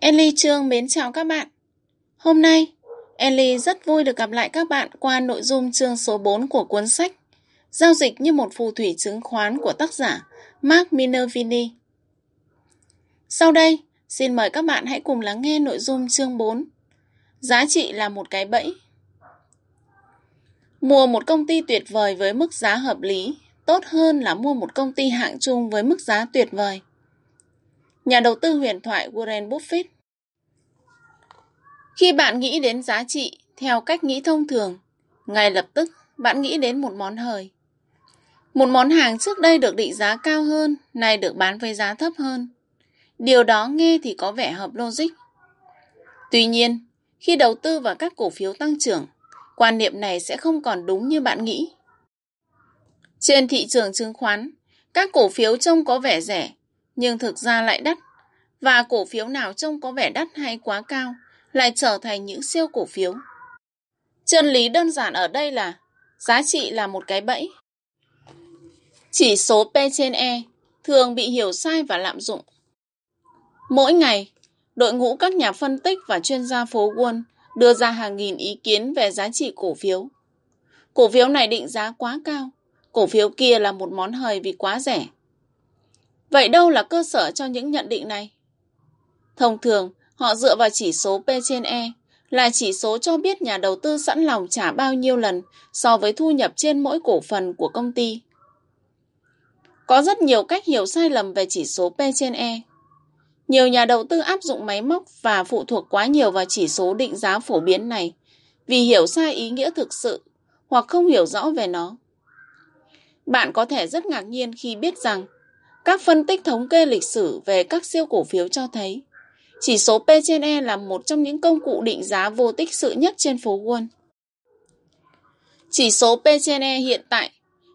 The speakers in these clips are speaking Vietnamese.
Ellie Trương mến chào các bạn. Hôm nay, Ellie rất vui được gặp lại các bạn qua nội dung chương số 4 của cuốn sách Giao dịch như một phù thủy chứng khoán của tác giả Mark Minervini. Sau đây, xin mời các bạn hãy cùng lắng nghe nội dung chương 4. Giá trị là một cái bẫy. Mua một công ty tuyệt vời với mức giá hợp lý tốt hơn là mua một công ty hạng trung với mức giá tuyệt vời. Nhà đầu tư huyền thoại Warren Buffett Khi bạn nghĩ đến giá trị theo cách nghĩ thông thường, ngay lập tức bạn nghĩ đến một món hời. Một món hàng trước đây được định giá cao hơn, nay được bán với giá thấp hơn. Điều đó nghe thì có vẻ hợp logic. Tuy nhiên, khi đầu tư vào các cổ phiếu tăng trưởng, quan niệm này sẽ không còn đúng như bạn nghĩ. Trên thị trường chứng khoán, các cổ phiếu trông có vẻ rẻ, nhưng thực ra lại đắt. Và cổ phiếu nào trông có vẻ đắt hay quá cao lại trở thành những siêu cổ phiếu. Chân lý đơn giản ở đây là giá trị là một cái bẫy. Chỉ số P trên E thường bị hiểu sai và lạm dụng. Mỗi ngày, đội ngũ các nhà phân tích và chuyên gia phố Wall đưa ra hàng nghìn ý kiến về giá trị cổ phiếu. Cổ phiếu này định giá quá cao, cổ phiếu kia là một món hời vì quá rẻ. Vậy đâu là cơ sở cho những nhận định này? Thông thường, họ dựa vào chỉ số P trên E, là chỉ số cho biết nhà đầu tư sẵn lòng trả bao nhiêu lần so với thu nhập trên mỗi cổ phần của công ty. Có rất nhiều cách hiểu sai lầm về chỉ số P trên E. Nhiều nhà đầu tư áp dụng máy móc và phụ thuộc quá nhiều vào chỉ số định giá phổ biến này vì hiểu sai ý nghĩa thực sự hoặc không hiểu rõ về nó. Bạn có thể rất ngạc nhiên khi biết rằng các phân tích thống kê lịch sử về các siêu cổ phiếu cho thấy chỉ số P trên E là một trong những công cụ định giá vô tích sự nhất trên phố Wall. Chỉ số P trên E hiện tại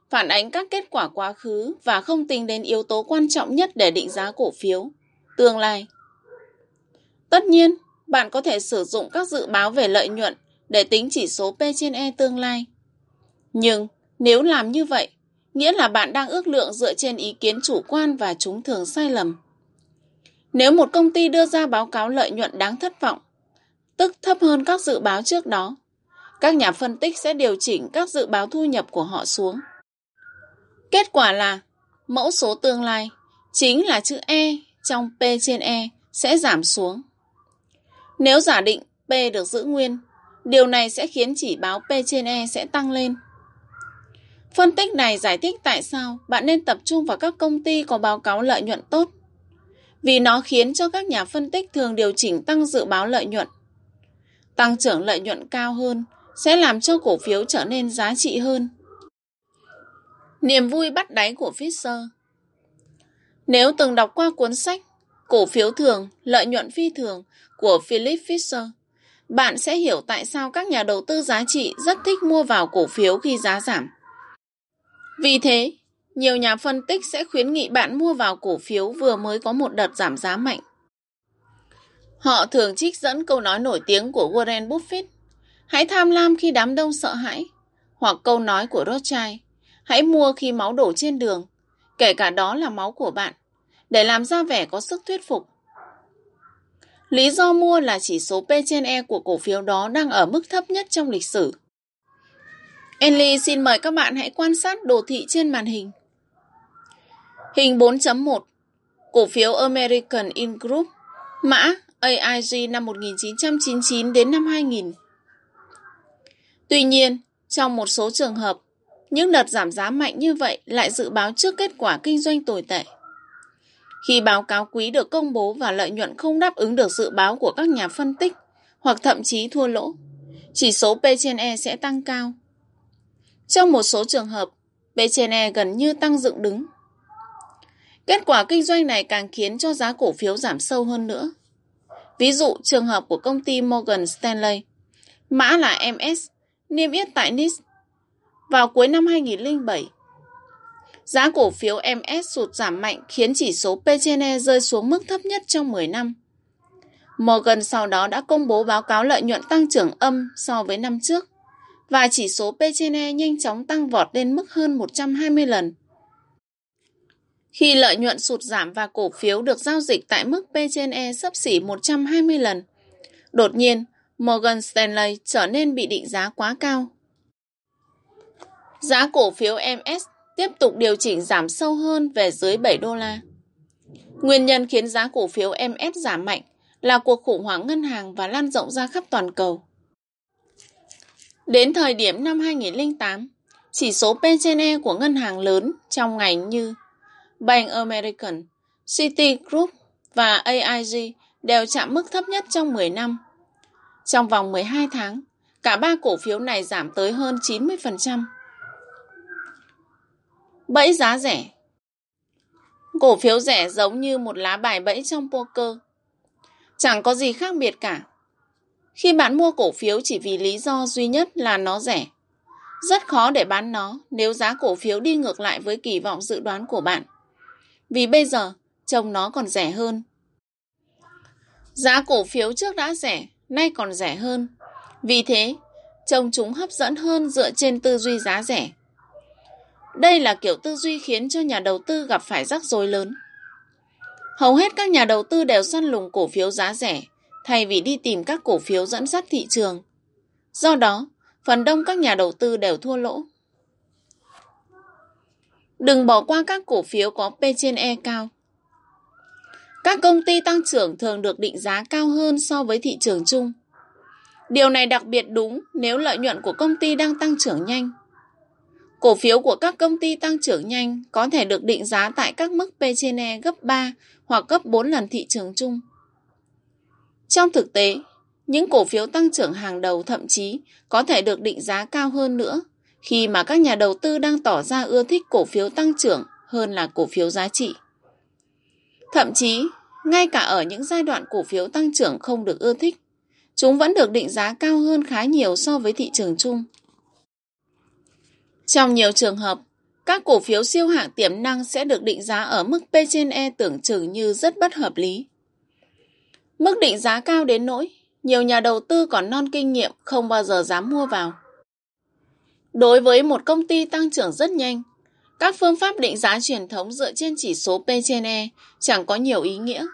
phản ánh các kết quả quá khứ và không tính đến yếu tố quan trọng nhất để định giá cổ phiếu, tương lai. Tất nhiên, bạn có thể sử dụng các dự báo về lợi nhuận để tính chỉ số P trên E tương lai. Nhưng nếu làm như vậy, nghĩa là bạn đang ước lượng dựa trên ý kiến chủ quan và chúng thường sai lầm. Nếu một công ty đưa ra báo cáo lợi nhuận đáng thất vọng, tức thấp hơn các dự báo trước đó, các nhà phân tích sẽ điều chỉnh các dự báo thu nhập của họ xuống. Kết quả là mẫu số tương lai chính là chữ E trong P trên E sẽ giảm xuống. Nếu giả định P được giữ nguyên, điều này sẽ khiến chỉ báo P trên E sẽ tăng lên. Phân tích này giải thích tại sao bạn nên tập trung vào các công ty có báo cáo lợi nhuận tốt. Vì nó khiến cho các nhà phân tích thường điều chỉnh tăng dự báo lợi nhuận. Tăng trưởng lợi nhuận cao hơn sẽ làm cho cổ phiếu trở nên giá trị hơn. Niềm vui bắt đáy của Fisher Nếu từng đọc qua cuốn sách Cổ phiếu thường, lợi nhuận phi thường của Philip Fisher, bạn sẽ hiểu tại sao các nhà đầu tư giá trị rất thích mua vào cổ phiếu khi giá giảm. Vì thế, nhiều nhà phân tích sẽ khuyến nghị bạn mua vào cổ phiếu vừa mới có một đợt giảm giá mạnh. Họ thường trích dẫn câu nói nổi tiếng của Warren Buffett Hãy tham lam khi đám đông sợ hãi hoặc câu nói của Rothschild Hãy mua khi máu đổ trên đường, kể cả đó là máu của bạn, để làm ra vẻ có sức thuyết phục. Lý do mua là chỉ số P trên E của cổ phiếu đó đang ở mức thấp nhất trong lịch sử. Enly xin mời các bạn hãy quan sát đồ thị trên màn hình. Hình 4.1 Cổ phiếu American In Group Mã AIG năm 1999 đến năm 2000 Tuy nhiên, trong một số trường hợp, những đợt giảm giá mạnh như vậy lại dự báo trước kết quả kinh doanh tồi tệ. Khi báo cáo quý được công bố và lợi nhuận không đáp ứng được dự báo của các nhà phân tích hoặc thậm chí thua lỗ, chỉ số P trên E sẽ tăng cao. Trong một số trường hợp, P trên E gần như tăng dựng đứng. Kết quả kinh doanh này càng khiến cho giá cổ phiếu giảm sâu hơn nữa. Ví dụ trường hợp của công ty Morgan Stanley, mã là MS, niêm yết tại NIS. vào cuối năm 2007. Giá cổ phiếu MS sụt giảm mạnh khiến chỉ số P E rơi xuống mức thấp nhất trong 10 năm. Morgan sau đó đã công bố báo cáo lợi nhuận tăng trưởng âm so với năm trước và chỉ số P E nhanh chóng tăng vọt lên mức hơn 120 lần. Khi lợi nhuận sụt giảm và cổ phiếu được giao dịch tại mức P trên E sấp xỉ 120 lần, đột nhiên Morgan Stanley trở nên bị định giá quá cao. Giá cổ phiếu MS tiếp tục điều chỉnh giảm sâu hơn về dưới 7 đô la. Nguyên nhân khiến giá cổ phiếu MS giảm mạnh là cuộc khủng hoảng ngân hàng và lan rộng ra khắp toàn cầu. Đến thời điểm năm 2008, chỉ số P/E của ngân hàng lớn trong ngành như Bank American, Citigroup và AIG đều chạm mức thấp nhất trong 10 năm. Trong vòng 12 tháng, cả ba cổ phiếu này giảm tới hơn 90%. Bẫy giá rẻ Cổ phiếu rẻ giống như một lá bài bẫy trong poker. Chẳng có gì khác biệt cả. Khi bạn mua cổ phiếu chỉ vì lý do duy nhất là nó rẻ, rất khó để bán nó nếu giá cổ phiếu đi ngược lại với kỳ vọng dự đoán của bạn. Vì bây giờ, trông nó còn rẻ hơn. Giá cổ phiếu trước đã rẻ, nay còn rẻ hơn. Vì thế, trông chúng hấp dẫn hơn dựa trên tư duy giá rẻ. Đây là kiểu tư duy khiến cho nhà đầu tư gặp phải rắc rối lớn. Hầu hết các nhà đầu tư đều săn lùng cổ phiếu giá rẻ, thay vì đi tìm các cổ phiếu dẫn dắt thị trường. Do đó, phần đông các nhà đầu tư đều thua lỗ. Đừng bỏ qua các cổ phiếu có P trên E cao. Các công ty tăng trưởng thường được định giá cao hơn so với thị trường chung. Điều này đặc biệt đúng nếu lợi nhuận của công ty đang tăng trưởng nhanh. Cổ phiếu của các công ty tăng trưởng nhanh có thể được định giá tại các mức P trên E gấp 3 hoặc gấp 4 lần thị trường chung. Trong thực tế, những cổ phiếu tăng trưởng hàng đầu thậm chí có thể được định giá cao hơn nữa khi mà các nhà đầu tư đang tỏ ra ưa thích cổ phiếu tăng trưởng hơn là cổ phiếu giá trị. Thậm chí, ngay cả ở những giai đoạn cổ phiếu tăng trưởng không được ưa thích, chúng vẫn được định giá cao hơn khá nhiều so với thị trường chung. Trong nhiều trường hợp, các cổ phiếu siêu hạng tiềm năng sẽ được định giá ở mức P trên E tưởng chừng như rất bất hợp lý. Mức định giá cao đến nỗi, nhiều nhà đầu tư còn non kinh nghiệm không bao giờ dám mua vào. Đối với một công ty tăng trưởng rất nhanh, các phương pháp định giá truyền thống dựa trên chỉ số P trên E chẳng có nhiều ý nghĩa.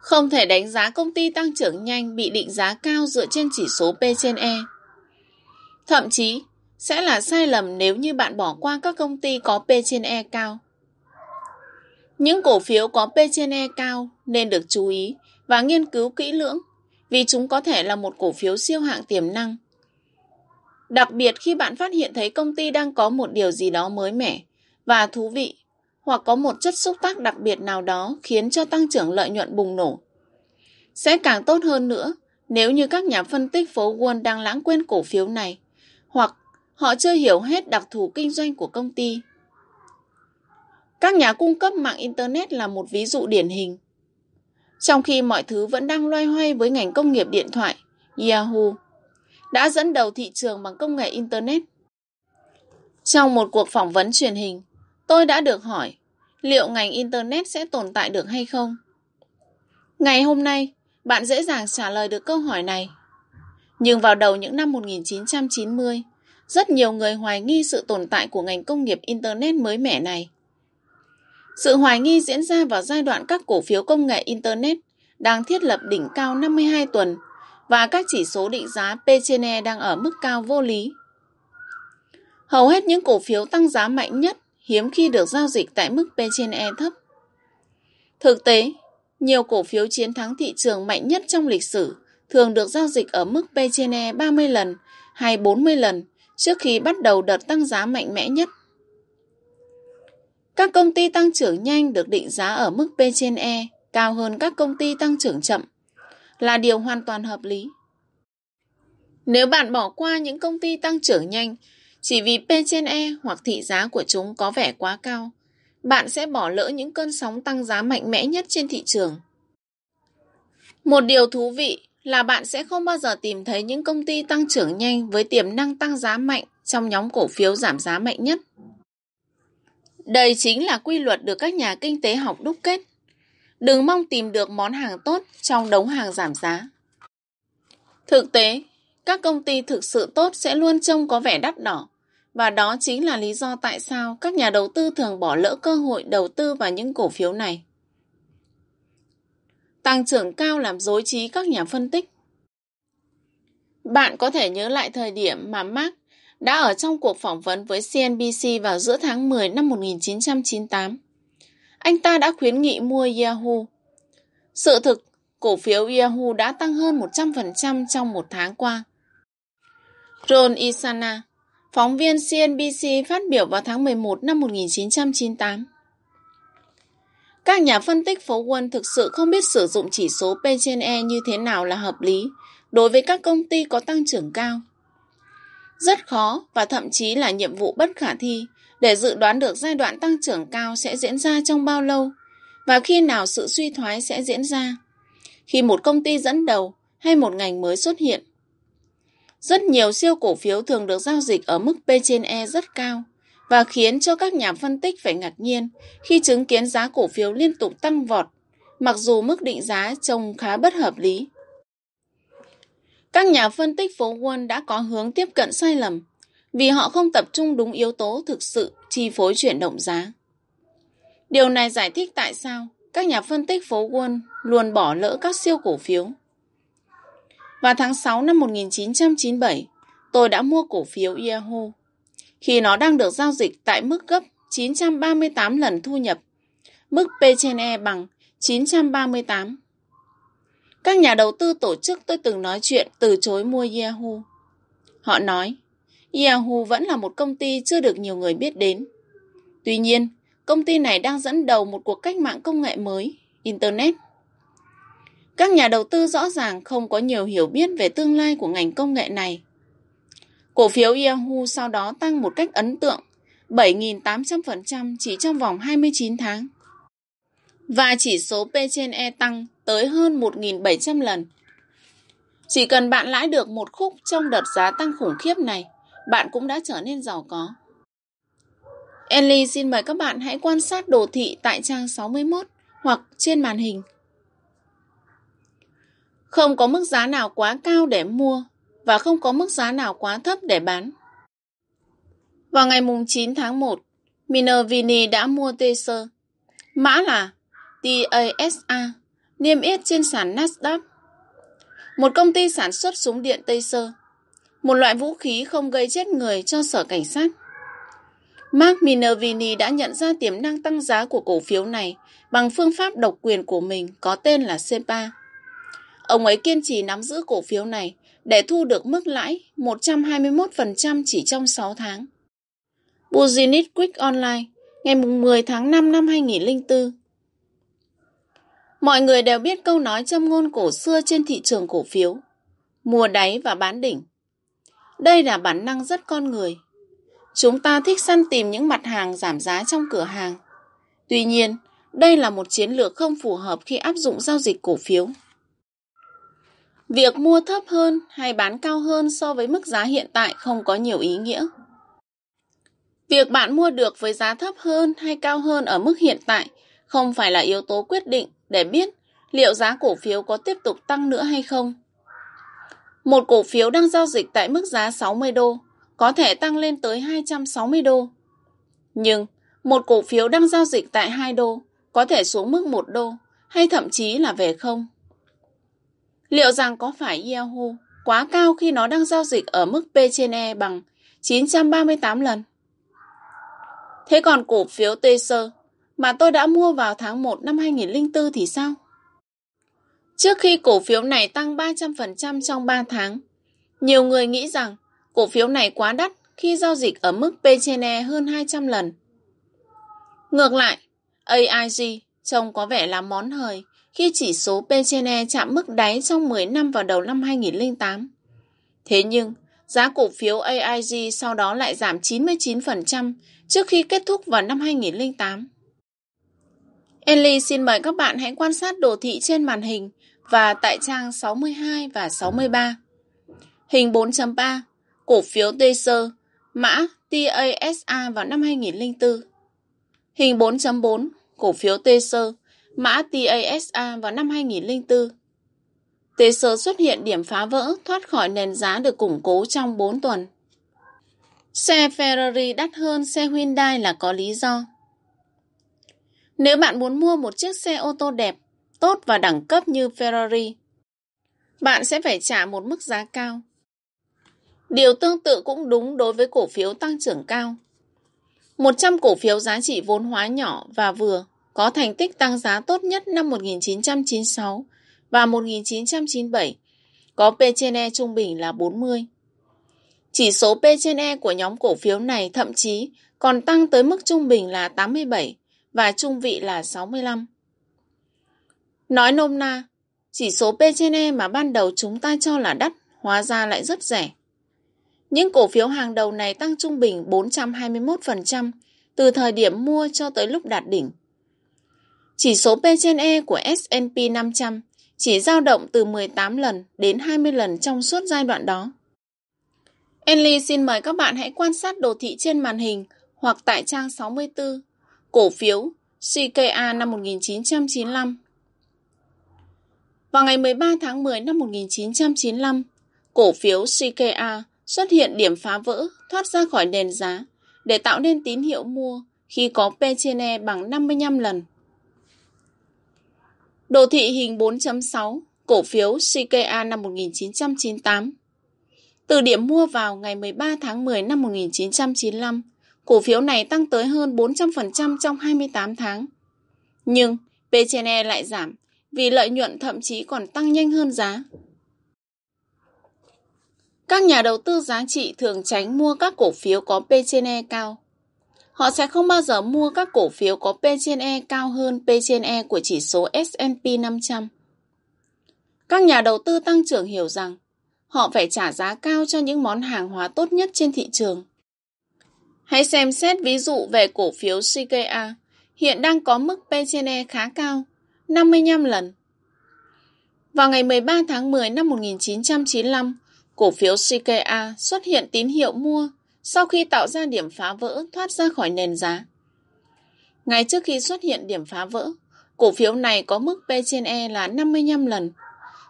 Không thể đánh giá công ty tăng trưởng nhanh bị định giá cao dựa trên chỉ số P trên E. Thậm chí, sẽ là sai lầm nếu như bạn bỏ qua các công ty có P trên E cao. Những cổ phiếu có P trên E cao nên được chú ý và nghiên cứu kỹ lưỡng vì chúng có thể là một cổ phiếu siêu hạng tiềm năng. Đặc biệt khi bạn phát hiện thấy công ty đang có một điều gì đó mới mẻ và thú vị hoặc có một chất xúc tác đặc biệt nào đó khiến cho tăng trưởng lợi nhuận bùng nổ. Sẽ càng tốt hơn nữa nếu như các nhà phân tích phố Wall đang lãng quên cổ phiếu này hoặc họ chưa hiểu hết đặc thù kinh doanh của công ty. Các nhà cung cấp mạng Internet là một ví dụ điển hình. Trong khi mọi thứ vẫn đang loay hoay với ngành công nghiệp điện thoại, Yahoo đã dẫn đầu thị trường bằng công nghệ Internet. Trong một cuộc phỏng vấn truyền hình, tôi đã được hỏi liệu ngành Internet sẽ tồn tại được hay không. Ngày hôm nay, bạn dễ dàng trả lời được câu hỏi này. Nhưng vào đầu những năm 1990, rất nhiều người hoài nghi sự tồn tại của ngành công nghiệp Internet mới mẻ này. Sự hoài nghi diễn ra vào giai đoạn các cổ phiếu công nghệ Internet đang thiết lập đỉnh cao 52 tuần và các chỉ số định giá P trên E đang ở mức cao vô lý. Hầu hết những cổ phiếu tăng giá mạnh nhất hiếm khi được giao dịch tại mức P trên E thấp. Thực tế, nhiều cổ phiếu chiến thắng thị trường mạnh nhất trong lịch sử thường được giao dịch ở mức P trên E 30 lần hay 40 lần trước khi bắt đầu đợt tăng giá mạnh mẽ nhất. Các công ty tăng trưởng nhanh được định giá ở mức P trên E cao hơn các công ty tăng trưởng chậm là điều hoàn toàn hợp lý. Nếu bạn bỏ qua những công ty tăng trưởng nhanh chỉ vì P trên E hoặc thị giá của chúng có vẻ quá cao, bạn sẽ bỏ lỡ những cơn sóng tăng giá mạnh mẽ nhất trên thị trường. Một điều thú vị là bạn sẽ không bao giờ tìm thấy những công ty tăng trưởng nhanh với tiềm năng tăng giá mạnh trong nhóm cổ phiếu giảm giá mạnh nhất. Đây chính là quy luật được các nhà kinh tế học đúc kết. Đừng mong tìm được món hàng tốt trong đống hàng giảm giá. Thực tế, các công ty thực sự tốt sẽ luôn trông có vẻ đắt đỏ Và đó chính là lý do tại sao các nhà đầu tư thường bỏ lỡ cơ hội đầu tư vào những cổ phiếu này. Tăng trưởng cao làm dối trí các nhà phân tích. Bạn có thể nhớ lại thời điểm mà Mark đã ở trong cuộc phỏng vấn với CNBC vào giữa tháng 10 năm 1998. Anh ta đã khuyến nghị mua Yahoo. Sự thực, cổ phiếu Yahoo đã tăng hơn 100% trong một tháng qua. Ron Isana, phóng viên CNBC phát biểu vào tháng 11 năm 1998. Các nhà phân tích phố quân thực sự không biết sử dụng chỉ số P/E như thế nào là hợp lý đối với các công ty có tăng trưởng cao. Rất khó và thậm chí là nhiệm vụ bất khả thi để dự đoán được giai đoạn tăng trưởng cao sẽ diễn ra trong bao lâu và khi nào sự suy thoái sẽ diễn ra. Khi một công ty dẫn đầu hay một ngành mới xuất hiện. Rất nhiều siêu cổ phiếu thường được giao dịch ở mức P/E rất cao và khiến cho các nhà phân tích phải ngạc nhiên khi chứng kiến giá cổ phiếu liên tục tăng vọt, mặc dù mức định giá trông khá bất hợp lý. Các nhà phân tích phố Wall đã có hướng tiếp cận sai lầm vì họ không tập trung đúng yếu tố thực sự chi phối chuyển động giá. Điều này giải thích tại sao các nhà phân tích phố Wall luôn bỏ lỡ các siêu cổ phiếu. Vào tháng 6 năm 1997, tôi đã mua cổ phiếu Yahoo khi nó đang được giao dịch tại mức gấp 938 lần thu nhập, mức P/E bằng 938. Các nhà đầu tư tổ chức tôi từng nói chuyện từ chối mua Yahoo. Họ nói, Yahoo vẫn là một công ty chưa được nhiều người biết đến. Tuy nhiên, công ty này đang dẫn đầu một cuộc cách mạng công nghệ mới, Internet. Các nhà đầu tư rõ ràng không có nhiều hiểu biết về tương lai của ngành công nghệ này. Cổ phiếu Yahoo sau đó tăng một cách ấn tượng, 7.800% chỉ trong vòng 29 tháng. Và chỉ số P/E tăng tới hơn 1.700 lần. Chỉ cần bạn lãi được một khúc trong đợt giá tăng khủng khiếp này, bạn cũng đã trở nên giàu có. Ellie xin mời các bạn hãy quan sát đồ thị tại trang 61 hoặc trên màn hình. Không có mức giá nào quá cao để mua và không có mức giá nào quá thấp để bán. Vào ngày 9 tháng 1, Minervini đã mua Taser, mã là TASA, niêm yết trên sàn Nasdaq. Một công ty sản xuất súng điện Taser, một loại vũ khí không gây chết người cho sở cảnh sát. Mark Minervini đã nhận ra tiềm năng tăng giá của cổ phiếu này bằng phương pháp độc quyền của mình có tên là SEPA. Ông ấy kiên trì nắm giữ cổ phiếu này để thu được mức lãi 121% chỉ trong 6 tháng. Business Quick Online, ngày 10 tháng 5 năm 2004. Mọi người đều biết câu nói châm ngôn cổ xưa trên thị trường cổ phiếu. Mua đáy và bán đỉnh. Đây là bản năng rất con người. Chúng ta thích săn tìm những mặt hàng giảm giá trong cửa hàng. Tuy nhiên, đây là một chiến lược không phù hợp khi áp dụng giao dịch cổ phiếu. Việc mua thấp hơn hay bán cao hơn so với mức giá hiện tại không có nhiều ý nghĩa. Việc bạn mua được với giá thấp hơn hay cao hơn ở mức hiện tại không phải là yếu tố quyết định để biết liệu giá cổ phiếu có tiếp tục tăng nữa hay không. Một cổ phiếu đang giao dịch tại mức giá 60 đô, có thể tăng lên tới 260 đô. Nhưng, một cổ phiếu đang giao dịch tại 2 đô, có thể xuống mức 1 đô, hay thậm chí là về không. Liệu rằng có phải Yahoo quá cao khi nó đang giao dịch ở mức P trên E bằng 938 lần? Thế còn cổ phiếu Taser mà tôi đã mua vào tháng 1 năm 2004 thì sao? Trước khi cổ phiếu này tăng 300% trong 3 tháng, nhiều người nghĩ rằng cổ phiếu này quá đắt khi giao dịch ở mức P/E hơn 200 lần. Ngược lại, AIG trông có vẻ là món hời khi chỉ số P/E chạm mức đáy trong 10 năm vào đầu năm 2008. Thế nhưng, giá cổ phiếu AIG sau đó lại giảm 99% trước khi kết thúc vào năm 2008. Ellie xin mời các bạn hãy quan sát đồ thị trên màn hình và tại trang 62 và 63. Hình 4.3, cổ phiếu Taser mã TASA vào năm 2004. Hình 4.4, cổ phiếu Taser mã TASA vào năm 2004. Taser xuất hiện điểm phá vỡ thoát khỏi nền giá được củng cố trong 4 tuần. Xe Ferrari đắt hơn xe Hyundai là có lý do. Nếu bạn muốn mua một chiếc xe ô tô đẹp, tốt và đẳng cấp như Ferrari, bạn sẽ phải trả một mức giá cao. Điều tương tự cũng đúng đối với cổ phiếu tăng trưởng cao. 100 cổ phiếu giá trị vốn hóa nhỏ và vừa có thành tích tăng giá tốt nhất năm 1996 và 1997, có P trên E trung bình là 40. Chỉ số P trên E của nhóm cổ phiếu này thậm chí còn tăng tới mức trung bình là 87 và trung vị là 65. Nói nôm na, chỉ số P trên E mà ban đầu chúng ta cho là đắt, hóa ra lại rất rẻ. Những cổ phiếu hàng đầu này tăng trung bình 421% từ thời điểm mua cho tới lúc đạt đỉnh. Chỉ số P trên E của S&P 500 chỉ dao động từ 18 lần đến 20 lần trong suốt giai đoạn đó. Enly xin mời các bạn hãy quan sát đồ thị trên màn hình hoặc tại trang 64, cổ phiếu CKA năm 1995. Vào ngày 13 tháng 10 năm 1995, cổ phiếu CKA xuất hiện điểm phá vỡ thoát ra khỏi nền giá để tạo nên tín hiệu mua khi có P trên E bằng 55 lần. Đồ thị hình 4.6, cổ phiếu CKA năm 1998. Từ điểm mua vào ngày 13 tháng 10 năm 1995, cổ phiếu này tăng tới hơn 400% trong 28 tháng. Nhưng P trên E lại giảm vì lợi nhuận thậm chí còn tăng nhanh hơn giá. Các nhà đầu tư giá trị thường tránh mua các cổ phiếu có P/E cao. Họ sẽ không bao giờ mua các cổ phiếu có P/E cao hơn P/E của chỉ số S&P 500. Các nhà đầu tư tăng trưởng hiểu rằng họ phải trả giá cao cho những món hàng hóa tốt nhất trên thị trường. Hãy xem xét ví dụ về cổ phiếu CKA, hiện đang có mức P/E khá cao, 55 lần. Vào ngày 13 tháng 10 năm 1995, cổ phiếu CKA xuất hiện tín hiệu mua sau khi tạo ra điểm phá vỡ thoát ra khỏi nền giá. Ngay trước khi xuất hiện điểm phá vỡ, cổ phiếu này có mức P trên E là 55 lần,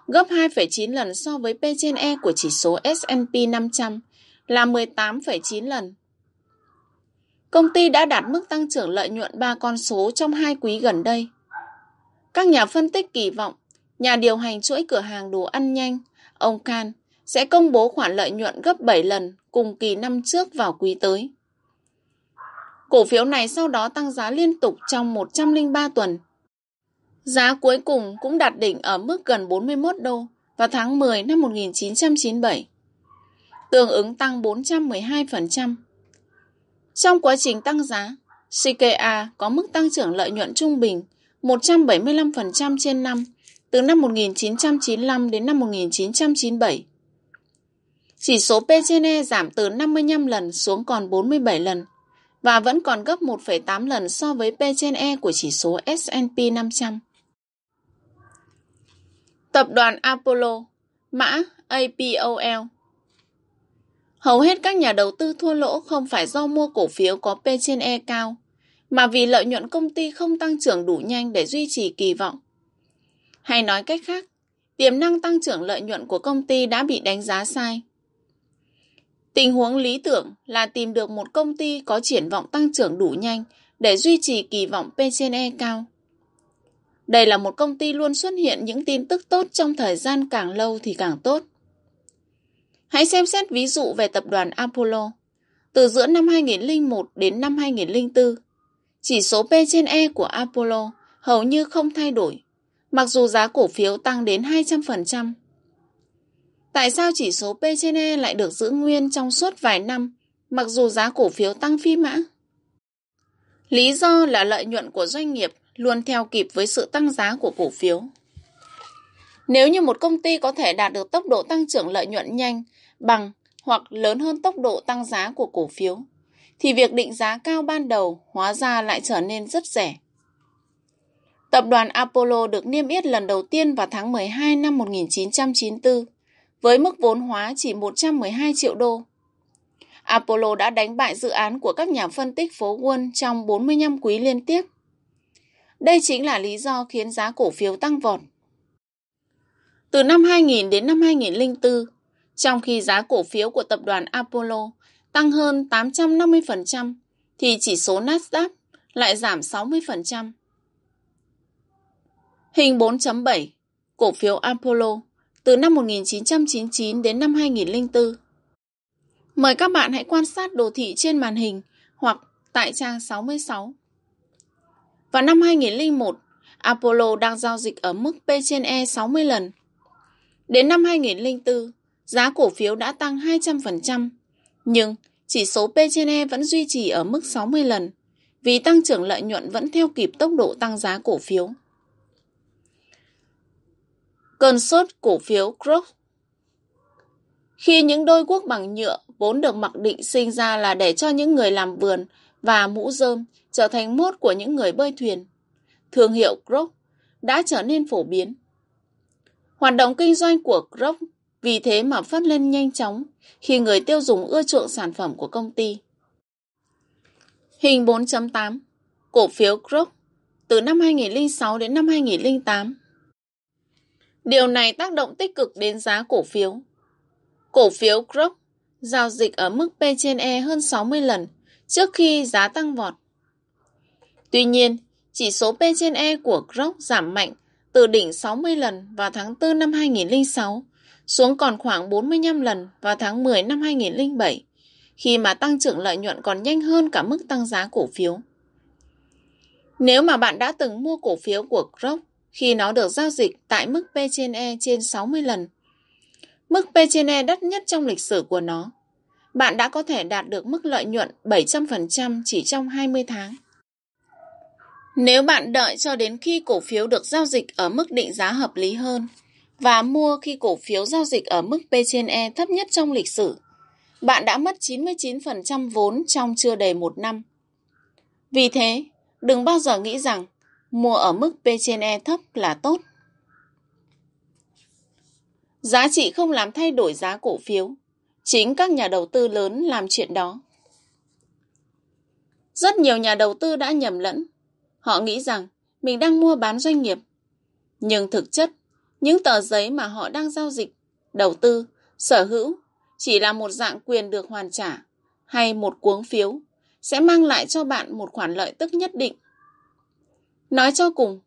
gấp 2,9 lần so với P trên E của chỉ số S&P 500 là 18,9 lần. Công ty đã đạt mức tăng trưởng lợi nhuận 3 con số trong hai quý gần đây. Các nhà phân tích kỳ vọng, nhà điều hành chuỗi cửa hàng đồ ăn nhanh, ông Khan, sẽ công bố khoản lợi nhuận gấp 7 lần cùng kỳ năm trước vào quý tới. Cổ phiếu này sau đó tăng giá liên tục trong 103 tuần. Giá cuối cùng cũng đạt đỉnh ở mức gần 41 đô vào tháng 10 năm 1997, tương ứng tăng 412%. Trong quá trình tăng giá, CKA có mức tăng trưởng lợi nhuận trung bình 175% trên năm từ năm 1995 đến năm 1997. Chỉ số P trên E giảm từ 55 lần xuống còn 47 lần và vẫn còn gấp 1,8 lần so với P trên E của chỉ số S&P 500. Tập đoàn Apollo, mã APOL Hầu hết các nhà đầu tư thua lỗ không phải do mua cổ phiếu có P trên E cao, mà vì lợi nhuận công ty không tăng trưởng đủ nhanh để duy trì kỳ vọng. Hay nói cách khác, tiềm năng tăng trưởng lợi nhuận của công ty đã bị đánh giá sai. Tình huống lý tưởng là tìm được một công ty có triển vọng tăng trưởng đủ nhanh để duy trì kỳ vọng P/E cao. Đây là một công ty luôn xuất hiện những tin tức tốt trong thời gian càng lâu thì càng tốt. Hãy xem xét ví dụ về tập đoàn Apollo. Từ giữa năm 2001 đến năm 2004, chỉ số P trên E của Apollo hầu như không thay đổi, mặc dù giá cổ phiếu tăng đến 200%. Tại sao chỉ số P trên E lại được giữ nguyên trong suốt vài năm, mặc dù giá cổ phiếu tăng phi mã? Lý do là lợi nhuận của doanh nghiệp luôn theo kịp với sự tăng giá của cổ phiếu. Nếu như một công ty có thể đạt được tốc độ tăng trưởng lợi nhuận nhanh bằng hoặc lớn hơn tốc độ tăng giá của cổ phiếu, thì việc định giá cao ban đầu hóa ra lại trở nên rất rẻ. Tập đoàn Apollo được niêm yết lần đầu tiên vào tháng 12 năm 1994 với mức vốn hóa chỉ 112 triệu đô. Apollo đã đánh bại dự án của các nhà phân tích phố Wall trong 45 quý liên tiếp. Đây chính là lý do khiến giá cổ phiếu tăng vọt. Từ năm 2000 đến năm 2004, trong khi giá cổ phiếu của tập đoàn Apollo tăng hơn 850%, thì chỉ số Nasdaq lại giảm 60%. Hình 4.7 Cổ phiếu Apollo từ năm 1999 đến năm 2004 Mời các bạn hãy quan sát đồ thị trên màn hình hoặc tại trang 66. Vào năm 2001, Apollo đang giao dịch ở mức P trên E 60 lần. Đến năm 2004, giá cổ phiếu đã tăng 200%, nhưng chỉ số P trên E vẫn duy trì ở mức 60 lần vì tăng trưởng lợi nhuận vẫn theo kịp tốc độ tăng giá cổ phiếu. Cơn sốt cổ phiếu Growth Khi những đôi guốc bằng nhựa vốn được mặc định sinh ra là để cho những người làm vườn và mũ rơm trở thành mốt của những người bơi thuyền, thương hiệu Growth đã trở nên phổ biến. Hoạt động kinh doanh của Growth vì thế mà phát lên nhanh chóng khi người tiêu dùng ưa chuộng sản phẩm của công ty. Hình 4.8 Cổ phiếu Growth từ năm 2006 đến năm 2008 Điều này tác động tích cực đến giá cổ phiếu. Cổ phiếu Growth giao dịch ở mức P trên E hơn 60 lần trước khi giá tăng vọt. Tuy nhiên, chỉ số P trên E của Growth giảm mạnh từ đỉnh 60 lần vào tháng 4 năm 2006 xuống còn khoảng 45 lần vào tháng 10 năm 2007, khi mà tăng trưởng lợi nhuận còn nhanh hơn cả mức tăng giá cổ phiếu. Nếu mà bạn đã từng mua cổ phiếu của Grok khi nó được giao dịch tại mức P trên E trên 60 lần, mức P trên E đắt nhất trong lịch sử của nó, bạn đã có thể đạt được mức lợi nhuận 700% chỉ trong 20 tháng. Nếu bạn đợi cho đến khi cổ phiếu được giao dịch ở mức định giá hợp lý hơn, và mua khi cổ phiếu giao dịch ở mức P trên E thấp nhất trong lịch sử. Bạn đã mất 99% vốn trong chưa đầy một năm. Vì thế, đừng bao giờ nghĩ rằng mua ở mức P trên E thấp là tốt. Giá trị không làm thay đổi giá cổ phiếu. Chính các nhà đầu tư lớn làm chuyện đó. Rất nhiều nhà đầu tư đã nhầm lẫn. Họ nghĩ rằng mình đang mua bán doanh nghiệp. Nhưng thực chất, những tờ giấy mà họ đang giao dịch, đầu tư, sở hữu chỉ là một dạng quyền được hoàn trả hay một cuống phiếu sẽ mang lại cho bạn một khoản lợi tức nhất định. Nói cho cùng,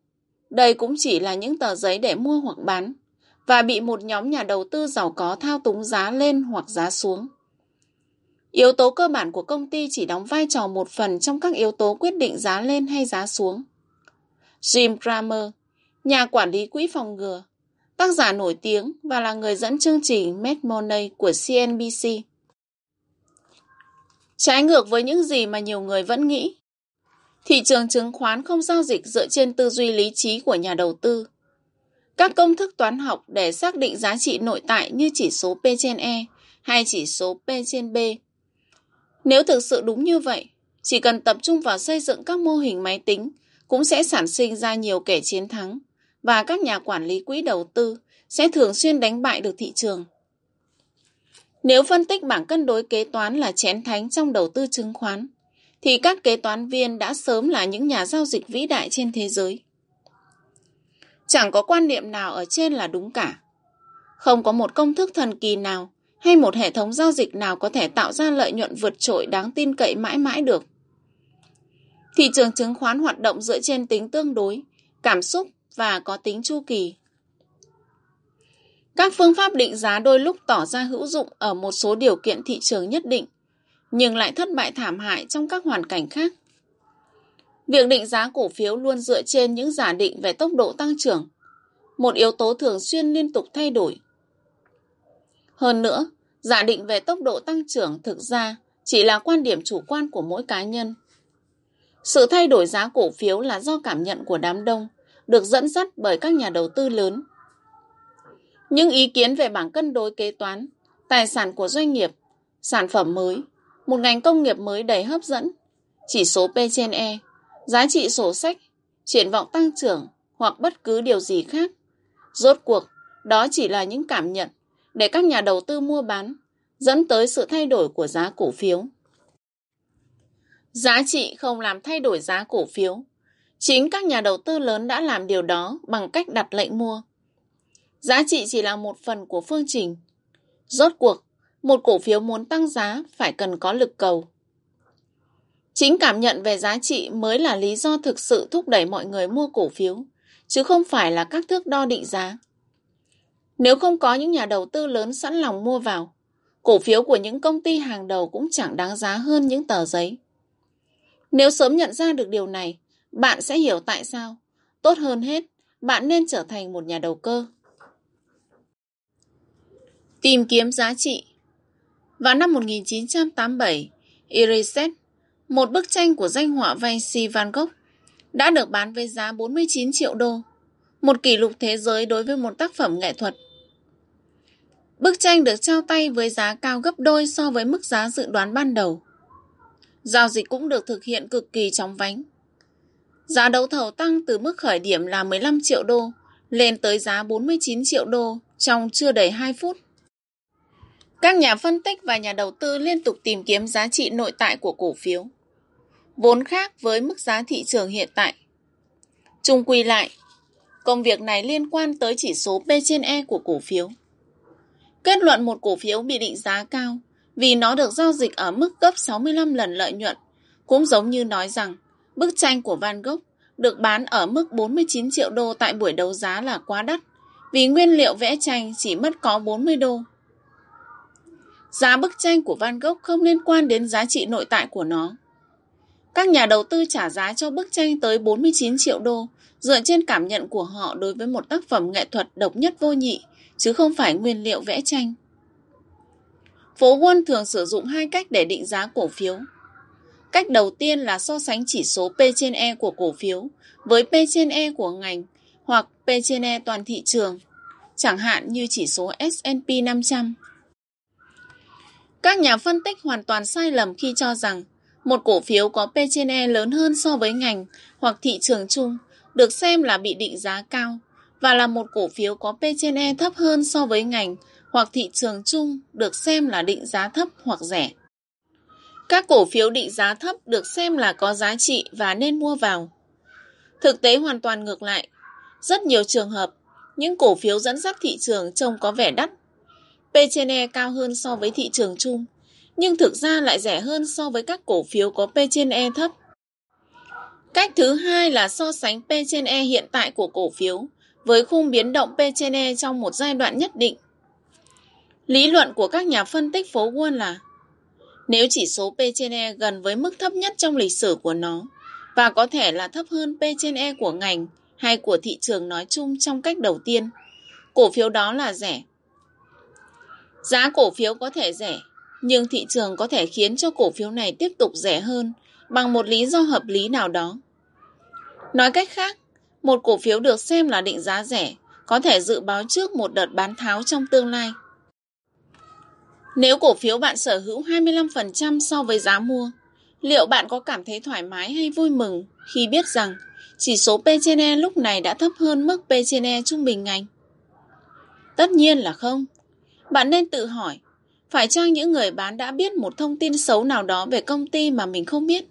đây cũng chỉ là những tờ giấy để mua hoặc bán và bị một nhóm nhà đầu tư giàu có thao túng giá lên hoặc giá xuống. Yếu tố cơ bản của công ty chỉ đóng vai trò một phần trong các yếu tố quyết định giá lên hay giá xuống. Jim Cramer, nhà quản lý quỹ phòng ngừa, tác giả nổi tiếng và là người dẫn chương trình Mad Money của CNBC. Trái ngược với những gì mà nhiều người vẫn nghĩ, thị trường chứng khoán không giao dịch dựa trên tư duy lý trí của nhà đầu tư. Các công thức toán học để xác định giá trị nội tại như chỉ số P trên E hay chỉ số P trên B. Nếu thực sự đúng như vậy, chỉ cần tập trung vào xây dựng các mô hình máy tính cũng sẽ sản sinh ra nhiều kẻ chiến thắng và các nhà quản lý quỹ đầu tư sẽ thường xuyên đánh bại được thị trường. Nếu phân tích bảng cân đối kế toán là chén thánh trong đầu tư chứng khoán, thì các kế toán viên đã sớm là những nhà giao dịch vĩ đại trên thế giới. Chẳng có quan niệm nào ở trên là đúng cả. Không có một công thức thần kỳ nào hay một hệ thống giao dịch nào có thể tạo ra lợi nhuận vượt trội đáng tin cậy mãi mãi được. Thị trường chứng khoán hoạt động dựa trên tính tương đối, cảm xúc và có tính chu kỳ. Các phương pháp định giá đôi lúc tỏ ra hữu dụng ở một số điều kiện thị trường nhất định, nhưng lại thất bại thảm hại trong các hoàn cảnh khác. Việc định giá cổ phiếu luôn dựa trên những giả định về tốc độ tăng trưởng, một yếu tố thường xuyên liên tục thay đổi. Hơn nữa, giả định về tốc độ tăng trưởng thực ra chỉ là quan điểm chủ quan của mỗi cá nhân. Sự thay đổi giá cổ phiếu là do cảm nhận của đám đông, được dẫn dắt bởi các nhà đầu tư lớn. Những ý kiến về bảng cân đối kế toán, tài sản của doanh nghiệp, sản phẩm mới, một ngành công nghiệp mới đầy hấp dẫn, chỉ số P trên E, giá trị sổ sách, triển vọng tăng trưởng hoặc bất cứ điều gì khác. Rốt cuộc, đó chỉ là những cảm nhận để các nhà đầu tư mua bán, dẫn tới sự thay đổi của giá cổ phiếu. Giá trị không làm thay đổi giá cổ phiếu, Chính các nhà đầu tư lớn đã làm điều đó bằng cách đặt lệnh mua. Giá trị chỉ là một phần của phương trình. Rốt cuộc, một cổ phiếu muốn tăng giá phải cần có lực cầu. Chính cảm nhận về giá trị mới là lý do thực sự thúc đẩy mọi người mua cổ phiếu, chứ không phải là các thước đo định giá. Nếu không có những nhà đầu tư lớn sẵn lòng mua vào, cổ phiếu của những công ty hàng đầu cũng chẳng đáng giá hơn những tờ giấy. Nếu sớm nhận ra được điều này, bạn sẽ hiểu tại sao. Tốt hơn hết, bạn nên trở thành một nhà đầu cơ. Tìm kiếm giá trị Vào năm 1987, Iriset, một bức tranh của danh họa Vinci Van Gogh, đã được bán với giá 49 triệu đô, một kỷ lục thế giới đối với một tác phẩm nghệ thuật. Bức tranh được trao tay với giá cao gấp đôi so với mức giá dự đoán ban đầu. Giao dịch cũng được thực hiện cực kỳ chóng vánh. Giá đấu thầu tăng từ mức khởi điểm là 15 triệu đô lên tới giá 49 triệu đô trong chưa đầy 2 phút. Các nhà phân tích và nhà đầu tư liên tục tìm kiếm giá trị nội tại của cổ phiếu, vốn khác với mức giá thị trường hiện tại. Trung quy lại, công việc này liên quan tới chỉ số P trên E của cổ phiếu. Kết luận một cổ phiếu bị định giá cao vì nó được giao dịch ở mức gấp 65 lần lợi nhuận, cũng giống như nói rằng bức tranh của Van Gogh được bán ở mức 49 triệu đô tại buổi đấu giá là quá đắt, vì nguyên liệu vẽ tranh chỉ mất có 40 đô. Giá bức tranh của Van Gogh không liên quan đến giá trị nội tại của nó. Các nhà đầu tư trả giá cho bức tranh tới 49 triệu đô dựa trên cảm nhận của họ đối với một tác phẩm nghệ thuật độc nhất vô nhị, chứ không phải nguyên liệu vẽ tranh. Phố Wall thường sử dụng hai cách để định giá cổ phiếu. Cách đầu tiên là so sánh chỉ số P trên E của cổ phiếu với P trên E của ngành hoặc P trên E toàn thị trường, chẳng hạn như chỉ số S&P 500. Các nhà phân tích hoàn toàn sai lầm khi cho rằng một cổ phiếu có P trên E lớn hơn so với ngành hoặc thị trường chung được xem là bị định giá cao và là một cổ phiếu có P trên E thấp hơn so với ngành hoặc thị trường chung được xem là định giá thấp hoặc rẻ. Các cổ phiếu định giá thấp được xem là có giá trị và nên mua vào. Thực tế hoàn toàn ngược lại. Rất nhiều trường hợp, những cổ phiếu dẫn dắt thị trường trông có vẻ đắt. P/E cao hơn so với thị trường chung, nhưng thực ra lại rẻ hơn so với các cổ phiếu có P/E thấp. Cách thứ hai là so sánh P/E hiện tại của cổ phiếu với khung biến động P/E trong một giai đoạn nhất định. Lý luận của các nhà phân tích phố Wall là nếu chỉ số P trên E gần với mức thấp nhất trong lịch sử của nó và có thể là thấp hơn P trên E của ngành hay của thị trường nói chung trong cách đầu tiên, cổ phiếu đó là rẻ. Giá cổ phiếu có thể rẻ, nhưng thị trường có thể khiến cho cổ phiếu này tiếp tục rẻ hơn bằng một lý do hợp lý nào đó. Nói cách khác, một cổ phiếu được xem là định giá rẻ có thể dự báo trước một đợt bán tháo trong tương lai. Nếu cổ phiếu bạn sở hữu 25% so với giá mua, liệu bạn có cảm thấy thoải mái hay vui mừng khi biết rằng chỉ số P/E lúc này đã thấp hơn mức P/E trung bình ngành? Tất nhiên là không. Bạn nên tự hỏi, phải chăng những người bán đã biết một thông tin xấu nào đó về công ty mà mình không biết?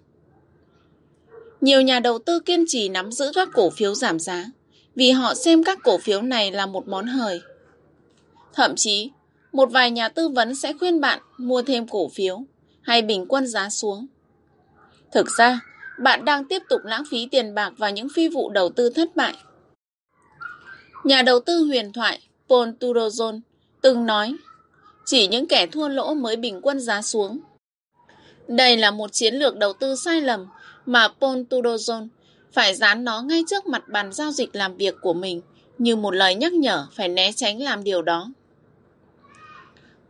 Nhiều nhà đầu tư kiên trì nắm giữ các cổ phiếu giảm giá vì họ xem các cổ phiếu này là một món hời. Thậm chí, một vài nhà tư vấn sẽ khuyên bạn mua thêm cổ phiếu hay bình quân giá xuống. Thực ra, bạn đang tiếp tục lãng phí tiền bạc vào những phi vụ đầu tư thất bại. Nhà đầu tư huyền thoại Paul Turozon từng nói chỉ những kẻ thua lỗ mới bình quân giá xuống. Đây là một chiến lược đầu tư sai lầm mà Paul Turozon phải dán nó ngay trước mặt bàn giao dịch làm việc của mình như một lời nhắc nhở phải né tránh làm điều đó.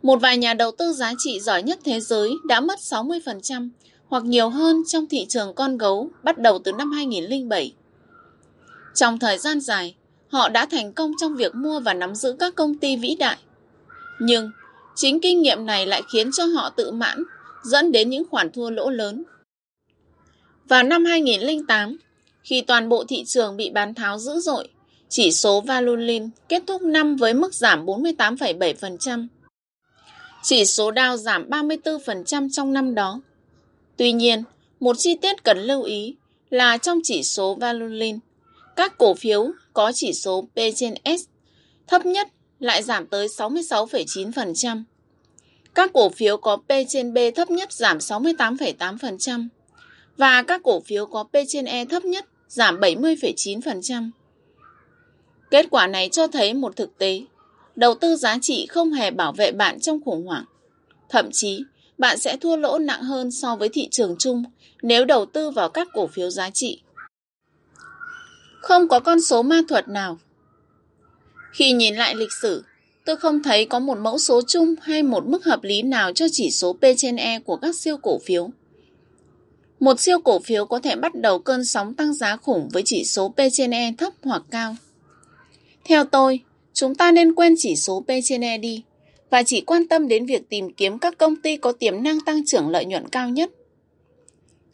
Một vài nhà đầu tư giá trị giỏi nhất thế giới đã mất 60% hoặc nhiều hơn trong thị trường con gấu bắt đầu từ năm 2007. Trong thời gian dài, họ đã thành công trong việc mua và nắm giữ các công ty vĩ đại. Nhưng, chính kinh nghiệm này lại khiến cho họ tự mãn, dẫn đến những khoản thua lỗ lớn. Vào năm 2008, khi toàn bộ thị trường bị bán tháo dữ dội, chỉ số Valulin kết thúc năm với mức giảm 48,7%. Chỉ số Dow giảm 34% trong năm đó. Tuy nhiên, một chi tiết cần lưu ý là trong chỉ số Valulin, các cổ phiếu có chỉ số P trên S thấp nhất lại giảm tới 66,9%. các cổ phiếu có P trên B thấp nhất giảm 68,8% và các cổ phiếu có P trên E thấp nhất giảm 70,9%. Kết quả này cho thấy một thực tế, đầu tư giá trị không hề bảo vệ bạn trong khủng hoảng. Thậm chí, bạn sẽ thua lỗ nặng hơn so với thị trường chung nếu đầu tư vào các cổ phiếu giá trị. Không có con số ma thuật nào. Khi nhìn lại lịch sử, tôi không thấy có một mẫu số chung hay một mức hợp lý nào cho chỉ số P trên E của các siêu cổ phiếu. Một siêu cổ phiếu có thể bắt đầu cơn sóng tăng giá khủng với chỉ số P trên E thấp hoặc cao. Theo tôi, chúng ta nên quên chỉ số P trên E đi và chỉ quan tâm đến việc tìm kiếm các công ty có tiềm năng tăng trưởng lợi nhuận cao nhất.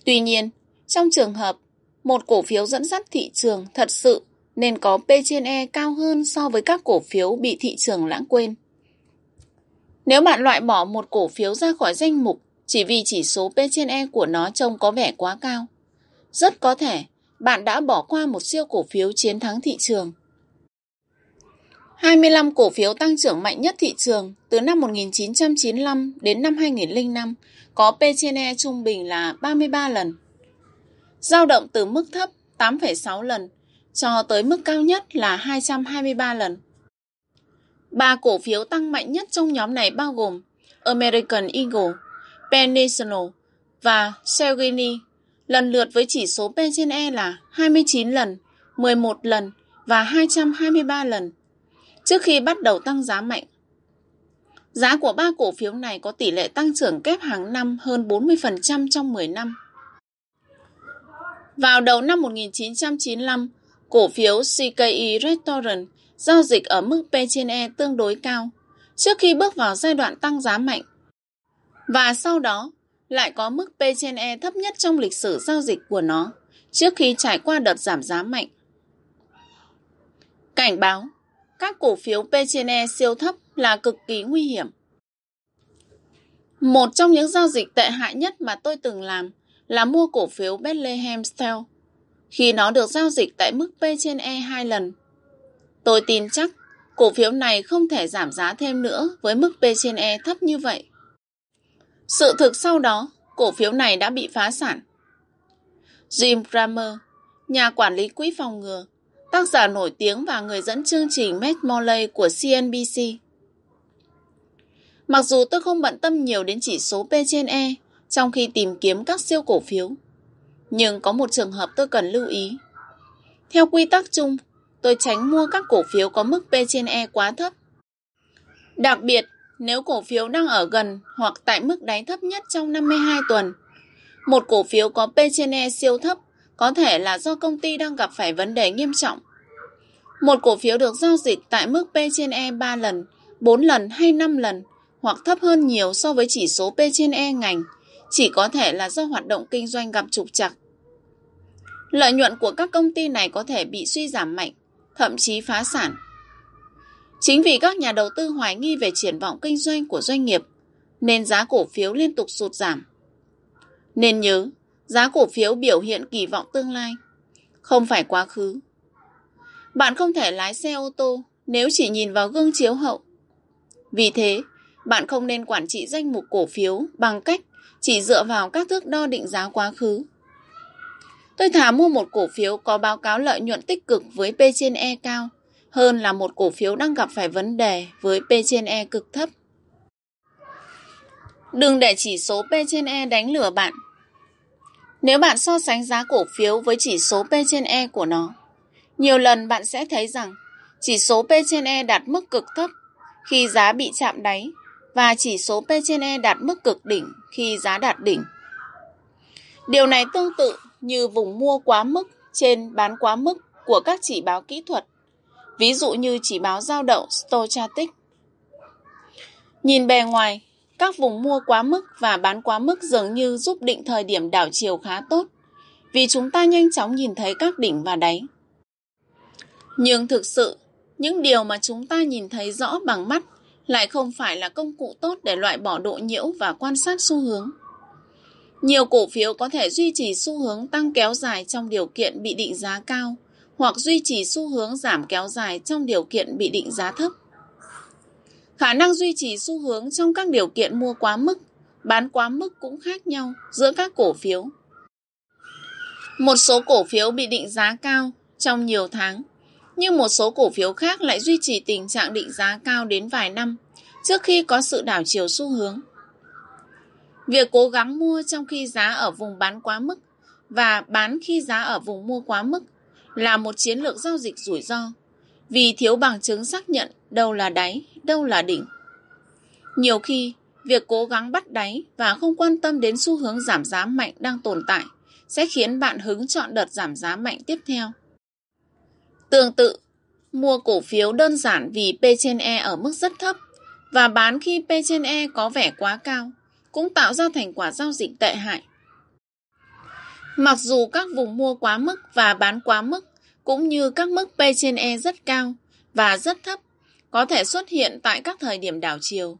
Tuy nhiên, trong trường hợp một cổ phiếu dẫn dắt thị trường thật sự nên có P trên E cao hơn so với các cổ phiếu bị thị trường lãng quên. Nếu bạn loại bỏ một cổ phiếu ra khỏi danh mục chỉ vì chỉ số P trên E của nó trông có vẻ quá cao, rất có thể bạn đã bỏ qua một siêu cổ phiếu chiến thắng thị trường. 25 cổ phiếu tăng trưởng mạnh nhất thị trường từ năm 1995 đến năm 2005 có P/E trung bình là 33 lần. Giao động từ mức thấp 8,6 lần cho tới mức cao nhất là 223 lần. Ba cổ phiếu tăng mạnh nhất trong nhóm này bao gồm American Eagle, Peninsula và Sergini, lần lượt với chỉ số P/E là 29 lần, 11 lần và 223 lần trước khi bắt đầu tăng giá mạnh. Giá của ba cổ phiếu này có tỷ lệ tăng trưởng kép hàng năm hơn 40% trong 10 năm. Vào đầu năm 1995, cổ phiếu CKI Restaurant giao dịch ở mức P trên E tương đối cao, trước khi bước vào giai đoạn tăng giá mạnh. Và sau đó, lại có mức P trên E thấp nhất trong lịch sử giao dịch của nó, trước khi trải qua đợt giảm giá mạnh. Cảnh báo các cổ phiếu P/E siêu thấp là cực kỳ nguy hiểm. Một trong những giao dịch tệ hại nhất mà tôi từng làm là mua cổ phiếu Bethlehem Steel khi nó được giao dịch tại mức P/E hai lần. Tôi tin chắc cổ phiếu này không thể giảm giá thêm nữa với mức P/E thấp như vậy. Sự thực sau đó, cổ phiếu này đã bị phá sản. Jim Cramer, nhà quản lý quỹ phòng ngừa, tác giả nổi tiếng và người dẫn chương trình Matt Morley của CNBC. Mặc dù tôi không bận tâm nhiều đến chỉ số P trên E trong khi tìm kiếm các siêu cổ phiếu, nhưng có một trường hợp tôi cần lưu ý. Theo quy tắc chung, tôi tránh mua các cổ phiếu có mức P trên E quá thấp. Đặc biệt, nếu cổ phiếu đang ở gần hoặc tại mức đáy thấp nhất trong 52 tuần, một cổ phiếu có P trên E siêu thấp có thể là do công ty đang gặp phải vấn đề nghiêm trọng. Một cổ phiếu được giao dịch tại mức P trên E 3 lần, 4 lần hay 5 lần hoặc thấp hơn nhiều so với chỉ số P trên E ngành, chỉ có thể là do hoạt động kinh doanh gặp trục trặc. Lợi nhuận của các công ty này có thể bị suy giảm mạnh, thậm chí phá sản. Chính vì các nhà đầu tư hoài nghi về triển vọng kinh doanh của doanh nghiệp, nên giá cổ phiếu liên tục sụt giảm. Nên nhớ, giá cổ phiếu biểu hiện kỳ vọng tương lai, không phải quá khứ. Bạn không thể lái xe ô tô nếu chỉ nhìn vào gương chiếu hậu. Vì thế, bạn không nên quản trị danh mục cổ phiếu bằng cách chỉ dựa vào các thước đo định giá quá khứ. Tôi thả mua một cổ phiếu có báo cáo lợi nhuận tích cực với P trên E cao hơn là một cổ phiếu đang gặp phải vấn đề với P trên E cực thấp. Đừng để chỉ số P trên E đánh lừa bạn. Nếu bạn so sánh giá cổ phiếu với chỉ số P trên E của nó, nhiều lần bạn sẽ thấy rằng chỉ số P trên E đạt mức cực thấp khi giá bị chạm đáy và chỉ số P trên E đạt mức cực đỉnh khi giá đạt đỉnh. Điều này tương tự như vùng mua quá mức trên bán quá mức của các chỉ báo kỹ thuật, ví dụ như chỉ báo dao động stochastic. Nhìn bề ngoài, các vùng mua quá mức và bán quá mức dường như giúp định thời điểm đảo chiều khá tốt, vì chúng ta nhanh chóng nhìn thấy các đỉnh và đáy. Nhưng thực sự, những điều mà chúng ta nhìn thấy rõ bằng mắt lại không phải là công cụ tốt để loại bỏ độ nhiễu và quan sát xu hướng. Nhiều cổ phiếu có thể duy trì xu hướng tăng kéo dài trong điều kiện bị định giá cao hoặc duy trì xu hướng giảm kéo dài trong điều kiện bị định giá thấp. Khả năng duy trì xu hướng trong các điều kiện mua quá mức, bán quá mức cũng khác nhau giữa các cổ phiếu. Một số cổ phiếu bị định giá cao trong nhiều tháng, nhưng một số cổ phiếu khác lại duy trì tình trạng định giá cao đến vài năm trước khi có sự đảo chiều xu hướng. Việc cố gắng mua trong khi giá ở vùng bán quá mức và bán khi giá ở vùng mua quá mức là một chiến lược giao dịch rủi ro vì thiếu bằng chứng xác nhận đâu là đáy, đâu là đỉnh. Nhiều khi, việc cố gắng bắt đáy và không quan tâm đến xu hướng giảm giá mạnh đang tồn tại sẽ khiến bạn hứng chọn đợt giảm giá mạnh tiếp theo. Tương tự, mua cổ phiếu đơn giản vì P trên E ở mức rất thấp và bán khi P trên E có vẻ quá cao cũng tạo ra thành quả giao dịch tệ hại. Mặc dù các vùng mua quá mức và bán quá mức cũng như các mức P trên E rất cao và rất thấp có thể xuất hiện tại các thời điểm đảo chiều.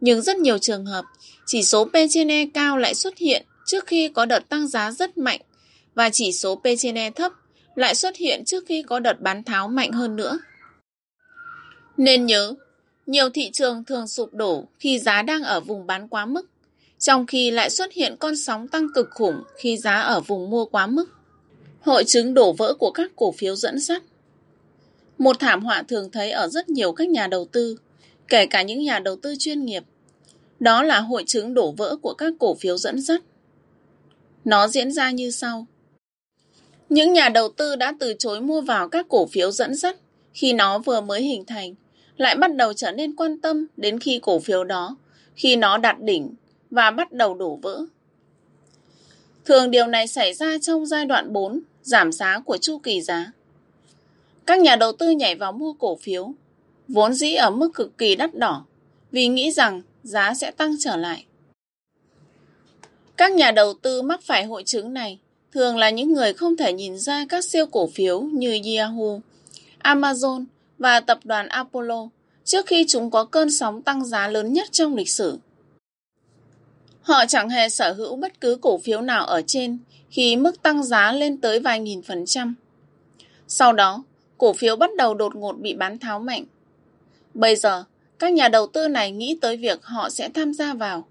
Nhưng rất nhiều trường hợp, chỉ số P trên E cao lại xuất hiện trước khi có đợt tăng giá rất mạnh và chỉ số P trên E thấp lại xuất hiện trước khi có đợt bán tháo mạnh hơn nữa. Nên nhớ, nhiều thị trường thường sụp đổ khi giá đang ở vùng bán quá mức, trong khi lại xuất hiện con sóng tăng cực khủng khi giá ở vùng mua quá mức. Hội chứng đổ vỡ của các cổ phiếu dẫn dắt Một thảm họa thường thấy ở rất nhiều các nhà đầu tư, kể cả những nhà đầu tư chuyên nghiệp. Đó là hội chứng đổ vỡ của các cổ phiếu dẫn dắt. Nó diễn ra như sau. Những nhà đầu tư đã từ chối mua vào các cổ phiếu dẫn dắt khi nó vừa mới hình thành, lại bắt đầu trở nên quan tâm đến khi cổ phiếu đó, khi nó đạt đỉnh và bắt đầu đổ vỡ. Thường điều này xảy ra trong giai đoạn 4, giảm giá của chu kỳ giá. Các nhà đầu tư nhảy vào mua cổ phiếu, vốn dĩ ở mức cực kỳ đắt đỏ, vì nghĩ rằng giá sẽ tăng trở lại. Các nhà đầu tư mắc phải hội chứng này thường là những người không thể nhìn ra các siêu cổ phiếu như Yahoo, Amazon và tập đoàn Apollo trước khi chúng có cơn sóng tăng giá lớn nhất trong lịch sử. Họ chẳng hề sở hữu bất cứ cổ phiếu nào ở trên khi mức tăng giá lên tới vài nghìn phần trăm. Sau đó, cổ phiếu bắt đầu đột ngột bị bán tháo mạnh. Bây giờ, các nhà đầu tư này nghĩ tới việc họ sẽ tham gia vào.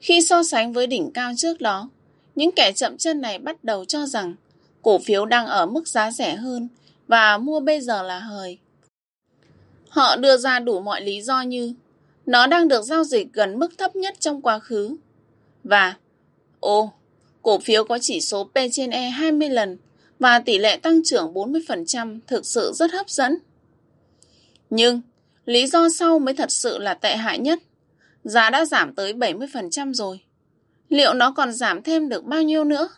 Khi so sánh với đỉnh cao trước đó, những kẻ chậm chân này bắt đầu cho rằng cổ phiếu đang ở mức giá rẻ hơn và mua bây giờ là hời. Họ đưa ra đủ mọi lý do như nó đang được giao dịch gần mức thấp nhất trong quá khứ. Và, ô, cổ phiếu có chỉ số P trên E 20 lần và tỷ lệ tăng trưởng 40% thực sự rất hấp dẫn. Nhưng, lý do sau mới thật sự là tệ hại nhất. Giá đã giảm tới 70% rồi. Liệu nó còn giảm thêm được bao nhiêu nữa?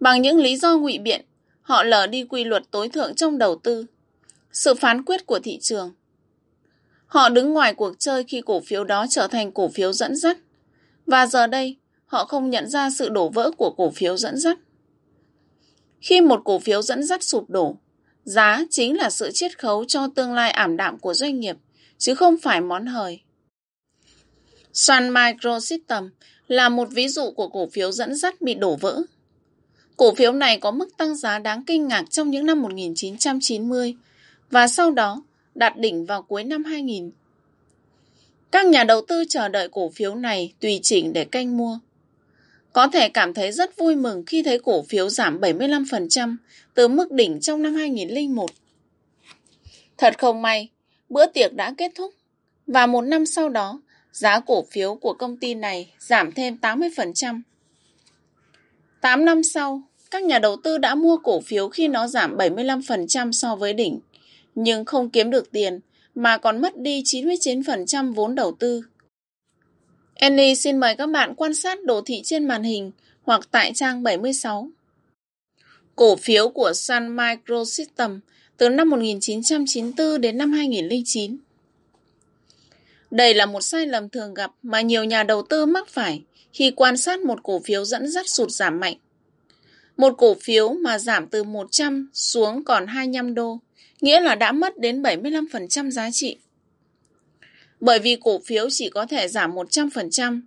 Bằng những lý do ngụy biện, họ lờ đi quy luật tối thượng trong đầu tư, sự phán quyết của thị trường. Họ đứng ngoài cuộc chơi khi cổ phiếu đó trở thành cổ phiếu dẫn dắt. Và giờ đây, họ không nhận ra sự đổ vỡ của cổ phiếu dẫn dắt. Khi một cổ phiếu dẫn dắt sụp đổ, giá chính là sự chiết khấu cho tương lai ảm đạm của doanh nghiệp, chứ không phải món hời. Sun Microsystem là một ví dụ của cổ phiếu dẫn dắt bị đổ vỡ. Cổ phiếu này có mức tăng giá đáng kinh ngạc trong những năm 1990 và sau đó đạt đỉnh vào cuối năm 2000. Các nhà đầu tư chờ đợi cổ phiếu này tùy chỉnh để canh mua. Có thể cảm thấy rất vui mừng khi thấy cổ phiếu giảm 75% từ mức đỉnh trong năm 2001. Thật không may, bữa tiệc đã kết thúc và một năm sau đó, giá cổ phiếu của công ty này giảm thêm 80%. 8 năm sau, các nhà đầu tư đã mua cổ phiếu khi nó giảm 75% so với đỉnh nhưng không kiếm được tiền mà còn mất đi 99% vốn đầu tư. Annie xin mời các bạn quan sát đồ thị trên màn hình hoặc tại trang 76. Cổ phiếu của Sun Microsystem từ năm 1994 đến năm 2009. Đây là một sai lầm thường gặp mà nhiều nhà đầu tư mắc phải khi quan sát một cổ phiếu dẫn dắt sụt giảm mạnh. Một cổ phiếu mà giảm từ 100 xuống còn 25 đô nghĩa là đã mất đến 75% giá trị. Bởi vì cổ phiếu chỉ có thể giảm 100%,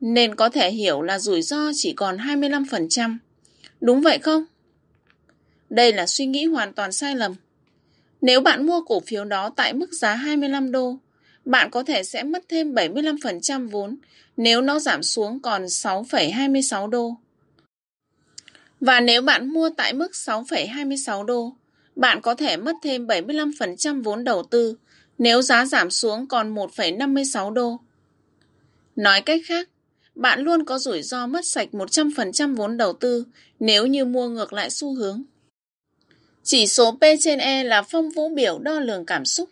nên có thể hiểu là rủi ro chỉ còn 25%. Đúng vậy không? Đây là suy nghĩ hoàn toàn sai lầm. Nếu bạn mua cổ phiếu đó tại mức giá 25 đô, bạn có thể sẽ mất thêm 75% vốn nếu nó giảm xuống còn 6,26 đô. Và nếu bạn mua tại mức 6,26 đô, bạn có thể mất thêm 75% vốn đầu tư nếu giá giảm xuống còn 1,56 đô. Nói cách khác, bạn luôn có rủi ro mất sạch 100% vốn đầu tư nếu như mua ngược lại xu hướng. Chỉ số P trên E là phong vũ biểu đo lường cảm xúc.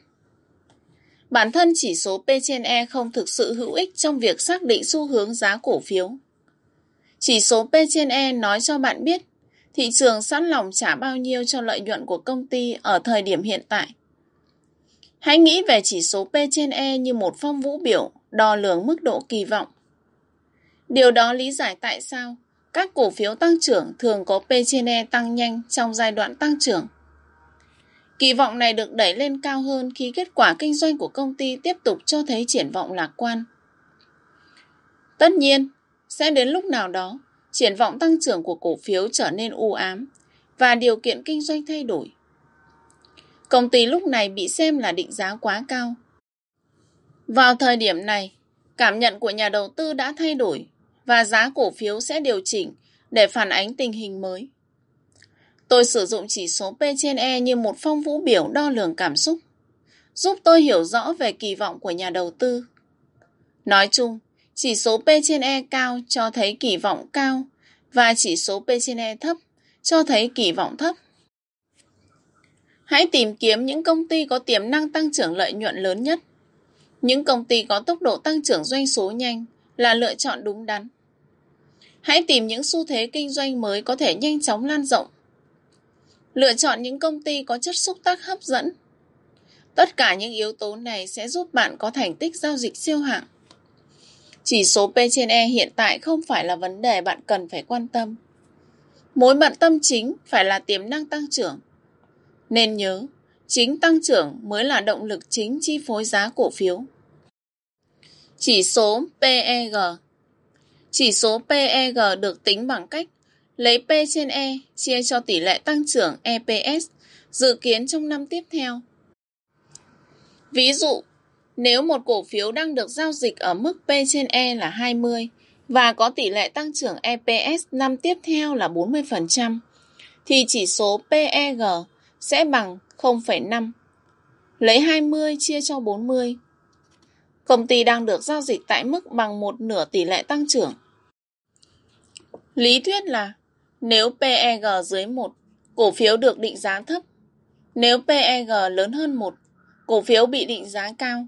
Bản thân chỉ số P trên E không thực sự hữu ích trong việc xác định xu hướng giá cổ phiếu. Chỉ số P trên E nói cho bạn biết, thị trường sẵn lòng trả bao nhiêu cho lợi nhuận của công ty ở thời điểm hiện tại. Hãy nghĩ về chỉ số P trên E như một phong vũ biểu, đo lường mức độ kỳ vọng. Điều đó lý giải tại sao các cổ phiếu tăng trưởng thường có P trên E tăng nhanh trong giai đoạn tăng trưởng. Kỳ vọng này được đẩy lên cao hơn khi kết quả kinh doanh của công ty tiếp tục cho thấy triển vọng lạc quan. Tất nhiên, sẽ đến lúc nào đó, triển vọng tăng trưởng của cổ phiếu trở nên u ám và điều kiện kinh doanh thay đổi. Công ty lúc này bị xem là định giá quá cao. Vào thời điểm này, cảm nhận của nhà đầu tư đã thay đổi và giá cổ phiếu sẽ điều chỉnh để phản ánh tình hình mới. Tôi sử dụng chỉ số P trên E như một phong vũ biểu đo lường cảm xúc, giúp tôi hiểu rõ về kỳ vọng của nhà đầu tư. Nói chung, chỉ số P trên E cao cho thấy kỳ vọng cao và chỉ số P trên E thấp cho thấy kỳ vọng thấp. Hãy tìm kiếm những công ty có tiềm năng tăng trưởng lợi nhuận lớn nhất. Những công ty có tốc độ tăng trưởng doanh số nhanh là lựa chọn đúng đắn. Hãy tìm những xu thế kinh doanh mới có thể nhanh chóng lan rộng. Lựa chọn những công ty có chất xúc tác hấp dẫn. Tất cả những yếu tố này sẽ giúp bạn có thành tích giao dịch siêu hạng. Chỉ số P trên E hiện tại không phải là vấn đề bạn cần phải quan tâm. Mối bận tâm chính phải là tiềm năng tăng trưởng. Nên nhớ, chính tăng trưởng mới là động lực chính chi phối giá cổ phiếu. Chỉ số PEG Chỉ số PEG được tính bằng cách lấy P trên E chia cho tỷ lệ tăng trưởng EPS dự kiến trong năm tiếp theo. Ví dụ, nếu một cổ phiếu đang được giao dịch ở mức P trên E là 20 và có tỷ lệ tăng trưởng EPS năm tiếp theo là 40%, thì chỉ số PEG sẽ bằng 0,5. Lấy 20 chia cho 40. Công ty đang được giao dịch tại mức bằng một nửa tỷ lệ tăng trưởng. Lý thuyết là nếu PEG dưới 1, cổ phiếu được định giá thấp. Nếu PEG lớn hơn 1, cổ phiếu bị định giá cao.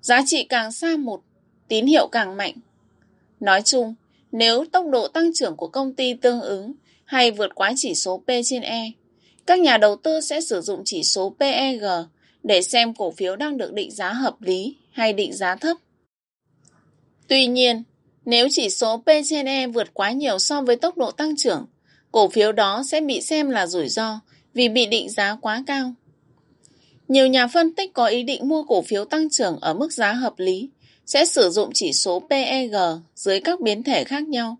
Giá trị càng xa một, tín hiệu càng mạnh. Nói chung, nếu tốc độ tăng trưởng của công ty tương ứng hay vượt quá chỉ số P trên E, các nhà đầu tư sẽ sử dụng chỉ số PEG để xem cổ phiếu đang được định giá hợp lý hay định giá thấp. Tuy nhiên, nếu chỉ số P trên E vượt quá nhiều so với tốc độ tăng trưởng, cổ phiếu đó sẽ bị xem là rủi ro vì bị định giá quá cao. Nhiều nhà phân tích có ý định mua cổ phiếu tăng trưởng ở mức giá hợp lý sẽ sử dụng chỉ số PEG dưới các biến thể khác nhau.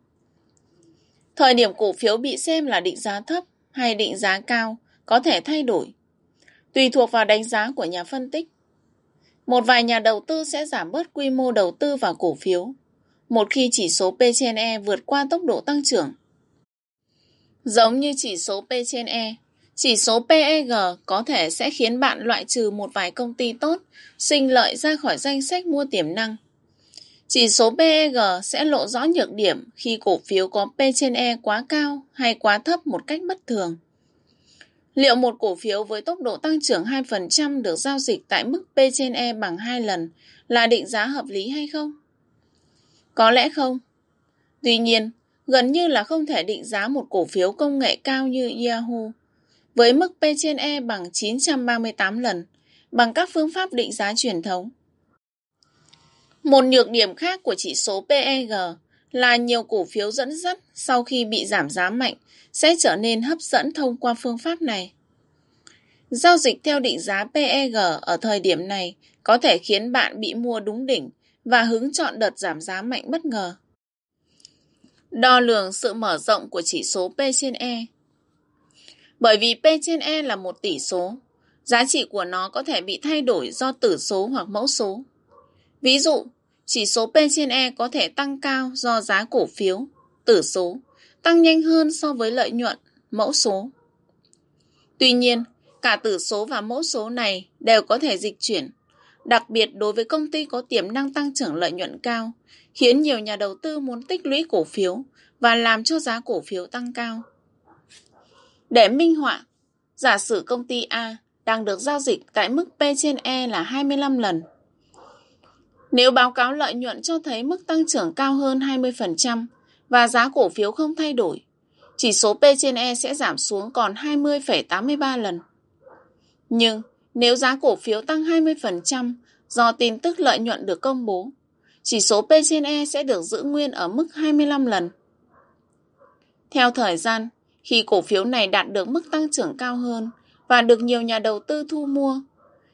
Thời điểm cổ phiếu bị xem là định giá thấp hay định giá cao có thể thay đổi, tùy thuộc vào đánh giá của nhà phân tích. Một vài nhà đầu tư sẽ giảm bớt quy mô đầu tư vào cổ phiếu một khi chỉ số P trên E vượt qua tốc độ tăng trưởng. Giống như chỉ số P trên E, chỉ số PEG có thể sẽ khiến bạn loại trừ một vài công ty tốt, sinh lợi ra khỏi danh sách mua tiềm năng. Chỉ số PEG sẽ lộ rõ nhược điểm khi cổ phiếu có P trên E quá cao hay quá thấp một cách bất thường. Liệu một cổ phiếu với tốc độ tăng trưởng 2% được giao dịch tại mức P trên E bằng 2 lần là định giá hợp lý hay không? Có lẽ không. Tuy nhiên, gần như là không thể định giá một cổ phiếu công nghệ cao như Yahoo với mức P trên E bằng 938 lần bằng các phương pháp định giá truyền thống. Một nhược điểm khác của chỉ số PEG là nhiều cổ phiếu dẫn dắt sau khi bị giảm giá mạnh sẽ trở nên hấp dẫn thông qua phương pháp này. Giao dịch theo định giá PEG ở thời điểm này có thể khiến bạn bị mua đúng đỉnh và hứng chọn đợt giảm giá mạnh bất ngờ. Đo lường sự mở rộng của chỉ số P trên E Bởi vì P trên E là một tỷ số, Giá trị của nó có thể bị thay đổi do tử số hoặc mẫu số. Ví dụ, chỉ số P trên E có thể tăng cao do giá cổ phiếu, tử số, tăng nhanh hơn so với lợi nhuận, mẫu số. Tuy nhiên, cả tử số và mẫu số này đều có thể dịch chuyển, đặc biệt đối với công ty có tiềm năng tăng trưởng lợi nhuận cao, khiến nhiều nhà đầu tư muốn tích lũy cổ phiếu và làm cho giá cổ phiếu tăng cao. Để minh họa, giả sử công ty A đang được giao dịch tại mức P trên E là 25 lần. Nếu báo cáo lợi nhuận cho thấy mức tăng trưởng cao hơn 20% và giá cổ phiếu không thay đổi, chỉ số P trên E sẽ giảm xuống còn 20,83 lần. Nhưng nếu giá cổ phiếu tăng 20% do tin tức lợi nhuận được công bố, chỉ số P/E sẽ được giữ nguyên ở mức 25 lần. Theo thời gian, khi cổ phiếu này đạt được mức tăng trưởng cao hơn và được nhiều nhà đầu tư thu mua,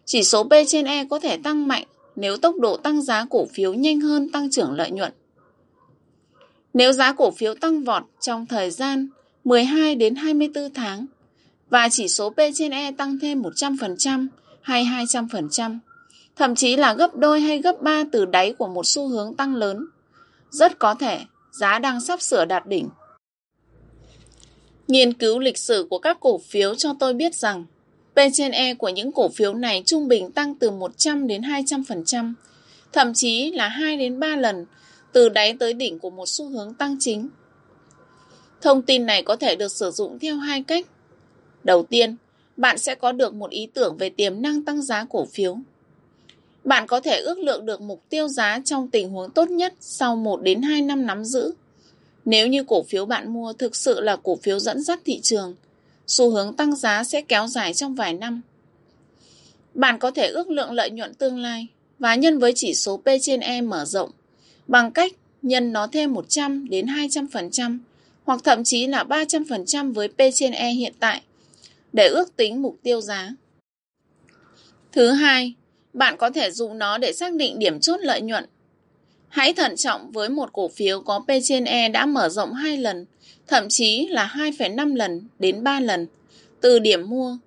chỉ số P/E có thể tăng mạnh nếu tốc độ tăng giá cổ phiếu nhanh hơn tăng trưởng lợi nhuận. Nếu giá cổ phiếu tăng vọt trong thời gian 12 đến 24 tháng và chỉ số P trên E tăng thêm 100% hay 200%, thậm chí là gấp đôi hay gấp ba từ đáy của một xu hướng tăng lớn, rất có thể giá đang sắp sửa đạt đỉnh. Nghiên cứu lịch sử của các cổ phiếu cho tôi biết rằng P trên E của những cổ phiếu này trung bình tăng từ 100 đến 200%, thậm chí là 2 đến 3 lần từ đáy tới đỉnh của một xu hướng tăng chính. Thông tin này có thể được sử dụng theo hai cách. Đầu tiên, bạn sẽ có được một ý tưởng về tiềm năng tăng giá cổ phiếu. Bạn có thể ước lượng được mục tiêu giá trong tình huống tốt nhất sau 1 đến 2 năm nắm giữ. Nếu như cổ phiếu bạn mua thực sự là cổ phiếu dẫn dắt thị trường, xu hướng tăng giá sẽ kéo dài trong vài năm. Bạn có thể ước lượng lợi nhuận tương lai và nhân với chỉ số P trên E mở rộng bằng cách nhân nó thêm 100 đến 200% hoặc thậm chí là 300% với P trên E hiện tại để ước tính mục tiêu giá. Thứ hai, bạn có thể dùng nó để xác định điểm chốt lợi nhuận. Hãy thận trọng với một cổ phiếu có P trên E đã mở rộng 2 lần, thậm chí là 2,5 lần đến 3 lần từ điểm mua.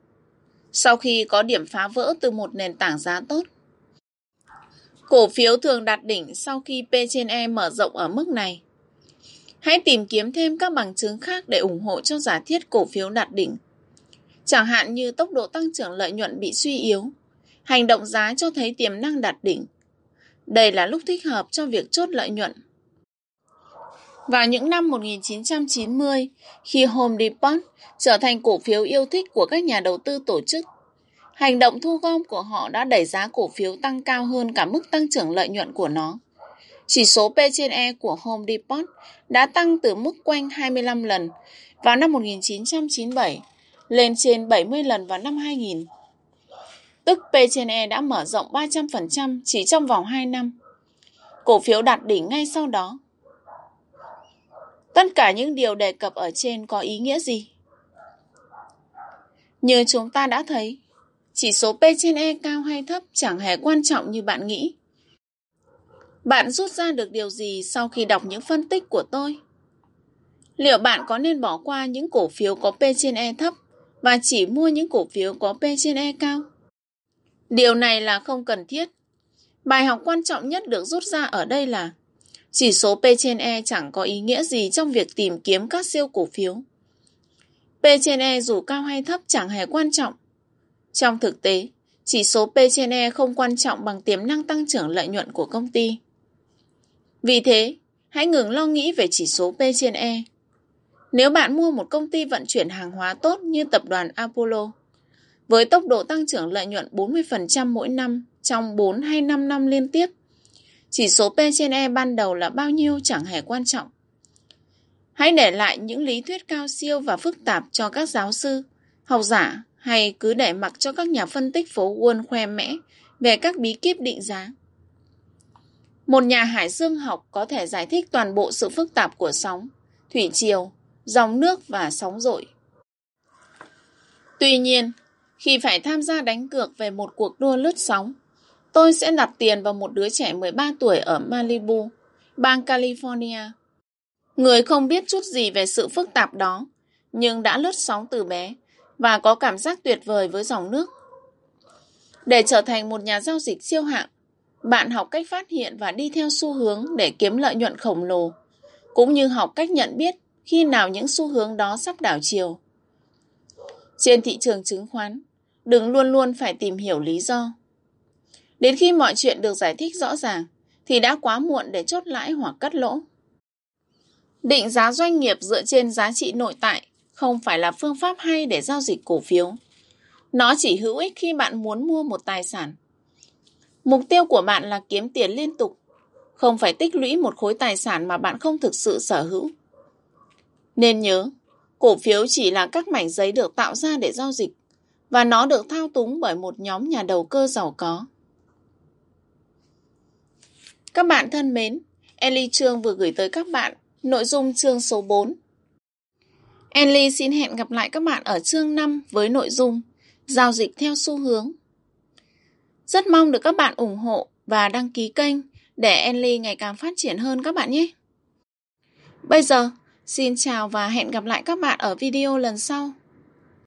Sau khi có điểm phá vỡ từ một nền tảng giá tốt. Cổ phiếu thường đạt đỉnh sau khi P trên E mở rộng ở mức này. Hãy tìm kiếm thêm các bằng chứng khác để ủng hộ cho giả thiết cổ phiếu đạt đỉnh. Chẳng hạn như tốc độ tăng trưởng lợi nhuận bị suy yếu, hành động giá cho thấy tiềm năng đạt đỉnh. Đây là lúc thích hợp cho việc chốt lợi nhuận. Vào những năm 1990, khi Home Depot trở thành cổ phiếu yêu thích của các nhà đầu tư tổ chức, hành động thu gom của họ đã đẩy giá cổ phiếu tăng cao hơn cả mức tăng trưởng lợi nhuận của nó. Chỉ số P trên E của Home Depot đã tăng từ mức quanh 25 lần vào năm 1997 lên trên 70 lần vào năm 2000. Tức P trên E đã mở rộng 300% chỉ trong vòng 2 năm. Cổ phiếu đạt đỉnh ngay sau đó. Tất cả những điều đề cập ở trên có ý nghĩa gì? Như chúng ta đã thấy, chỉ số P trên E cao hay thấp chẳng hề quan trọng như bạn nghĩ. Bạn rút ra được điều gì sau khi đọc những phân tích của tôi? Liệu bạn có nên bỏ qua những cổ phiếu có P trên E thấp và chỉ mua những cổ phiếu có P trên E cao? Điều này là không cần thiết. Bài học quan trọng nhất được rút ra ở đây là chỉ số P trên E chẳng có ý nghĩa gì trong việc tìm kiếm các siêu cổ phiếu. P trên E dù cao hay thấp chẳng hề quan trọng. Trong thực tế, chỉ số P trên E không quan trọng bằng tiềm năng tăng trưởng lợi nhuận của công ty. Vì thế, hãy ngừng lo nghĩ về chỉ số P trên E. Nếu bạn mua một công ty vận chuyển hàng hóa tốt như tập đoàn Apollo, với tốc độ tăng trưởng lợi nhuận 40% mỗi năm trong 4 hay 5 năm liên tiếp, chỉ số P trên E ban đầu là bao nhiêu chẳng hề quan trọng. Hãy để lại những lý thuyết cao siêu và phức tạp cho các giáo sư, học giả hay cứ để mặc cho các nhà phân tích phố Wall khoe mẽ về các bí kíp định giá. Một nhà hải dương học có thể giải thích toàn bộ sự phức tạp của sóng, thủy triều, dòng nước và sóng dội. Tuy nhiên, khi phải tham gia đánh cược về một cuộc đua lướt sóng, tôi sẽ đặt tiền vào một đứa trẻ 13 tuổi ở Malibu, bang California. Người không biết chút gì về sự phức tạp đó, nhưng đã lướt sóng từ bé và có cảm giác tuyệt vời với dòng nước. Để trở thành một nhà giao dịch siêu hạng, bạn học cách phát hiện và đi theo xu hướng để kiếm lợi nhuận khổng lồ, cũng như học cách nhận biết khi nào những xu hướng đó sắp đảo chiều. Trên thị trường chứng khoán, đừng luôn luôn phải tìm hiểu lý do. Đến khi mọi chuyện được giải thích rõ ràng, thì đã quá muộn để chốt lãi hoặc cắt lỗ. Định giá doanh nghiệp dựa trên giá trị nội tại không phải là phương pháp hay để giao dịch cổ phiếu. Nó chỉ hữu ích khi bạn muốn mua một tài sản. Mục tiêu của bạn là kiếm tiền liên tục, không phải tích lũy một khối tài sản mà bạn không thực sự sở hữu. Nên nhớ, cổ phiếu chỉ là các mảnh giấy được tạo ra để giao dịch và nó được thao túng bởi một nhóm nhà đầu cơ giàu có. Các bạn thân mến, Ellie Trương vừa gửi tới các bạn nội dung chương số 4. Ellie xin hẹn gặp lại các bạn ở chương 5 với nội dung Giao dịch theo xu hướng. Rất mong được các bạn ủng hộ và đăng ký kênh để Ellie ngày càng phát triển hơn các bạn nhé. Bây giờ, xin chào và hẹn gặp lại các bạn ở video lần sau.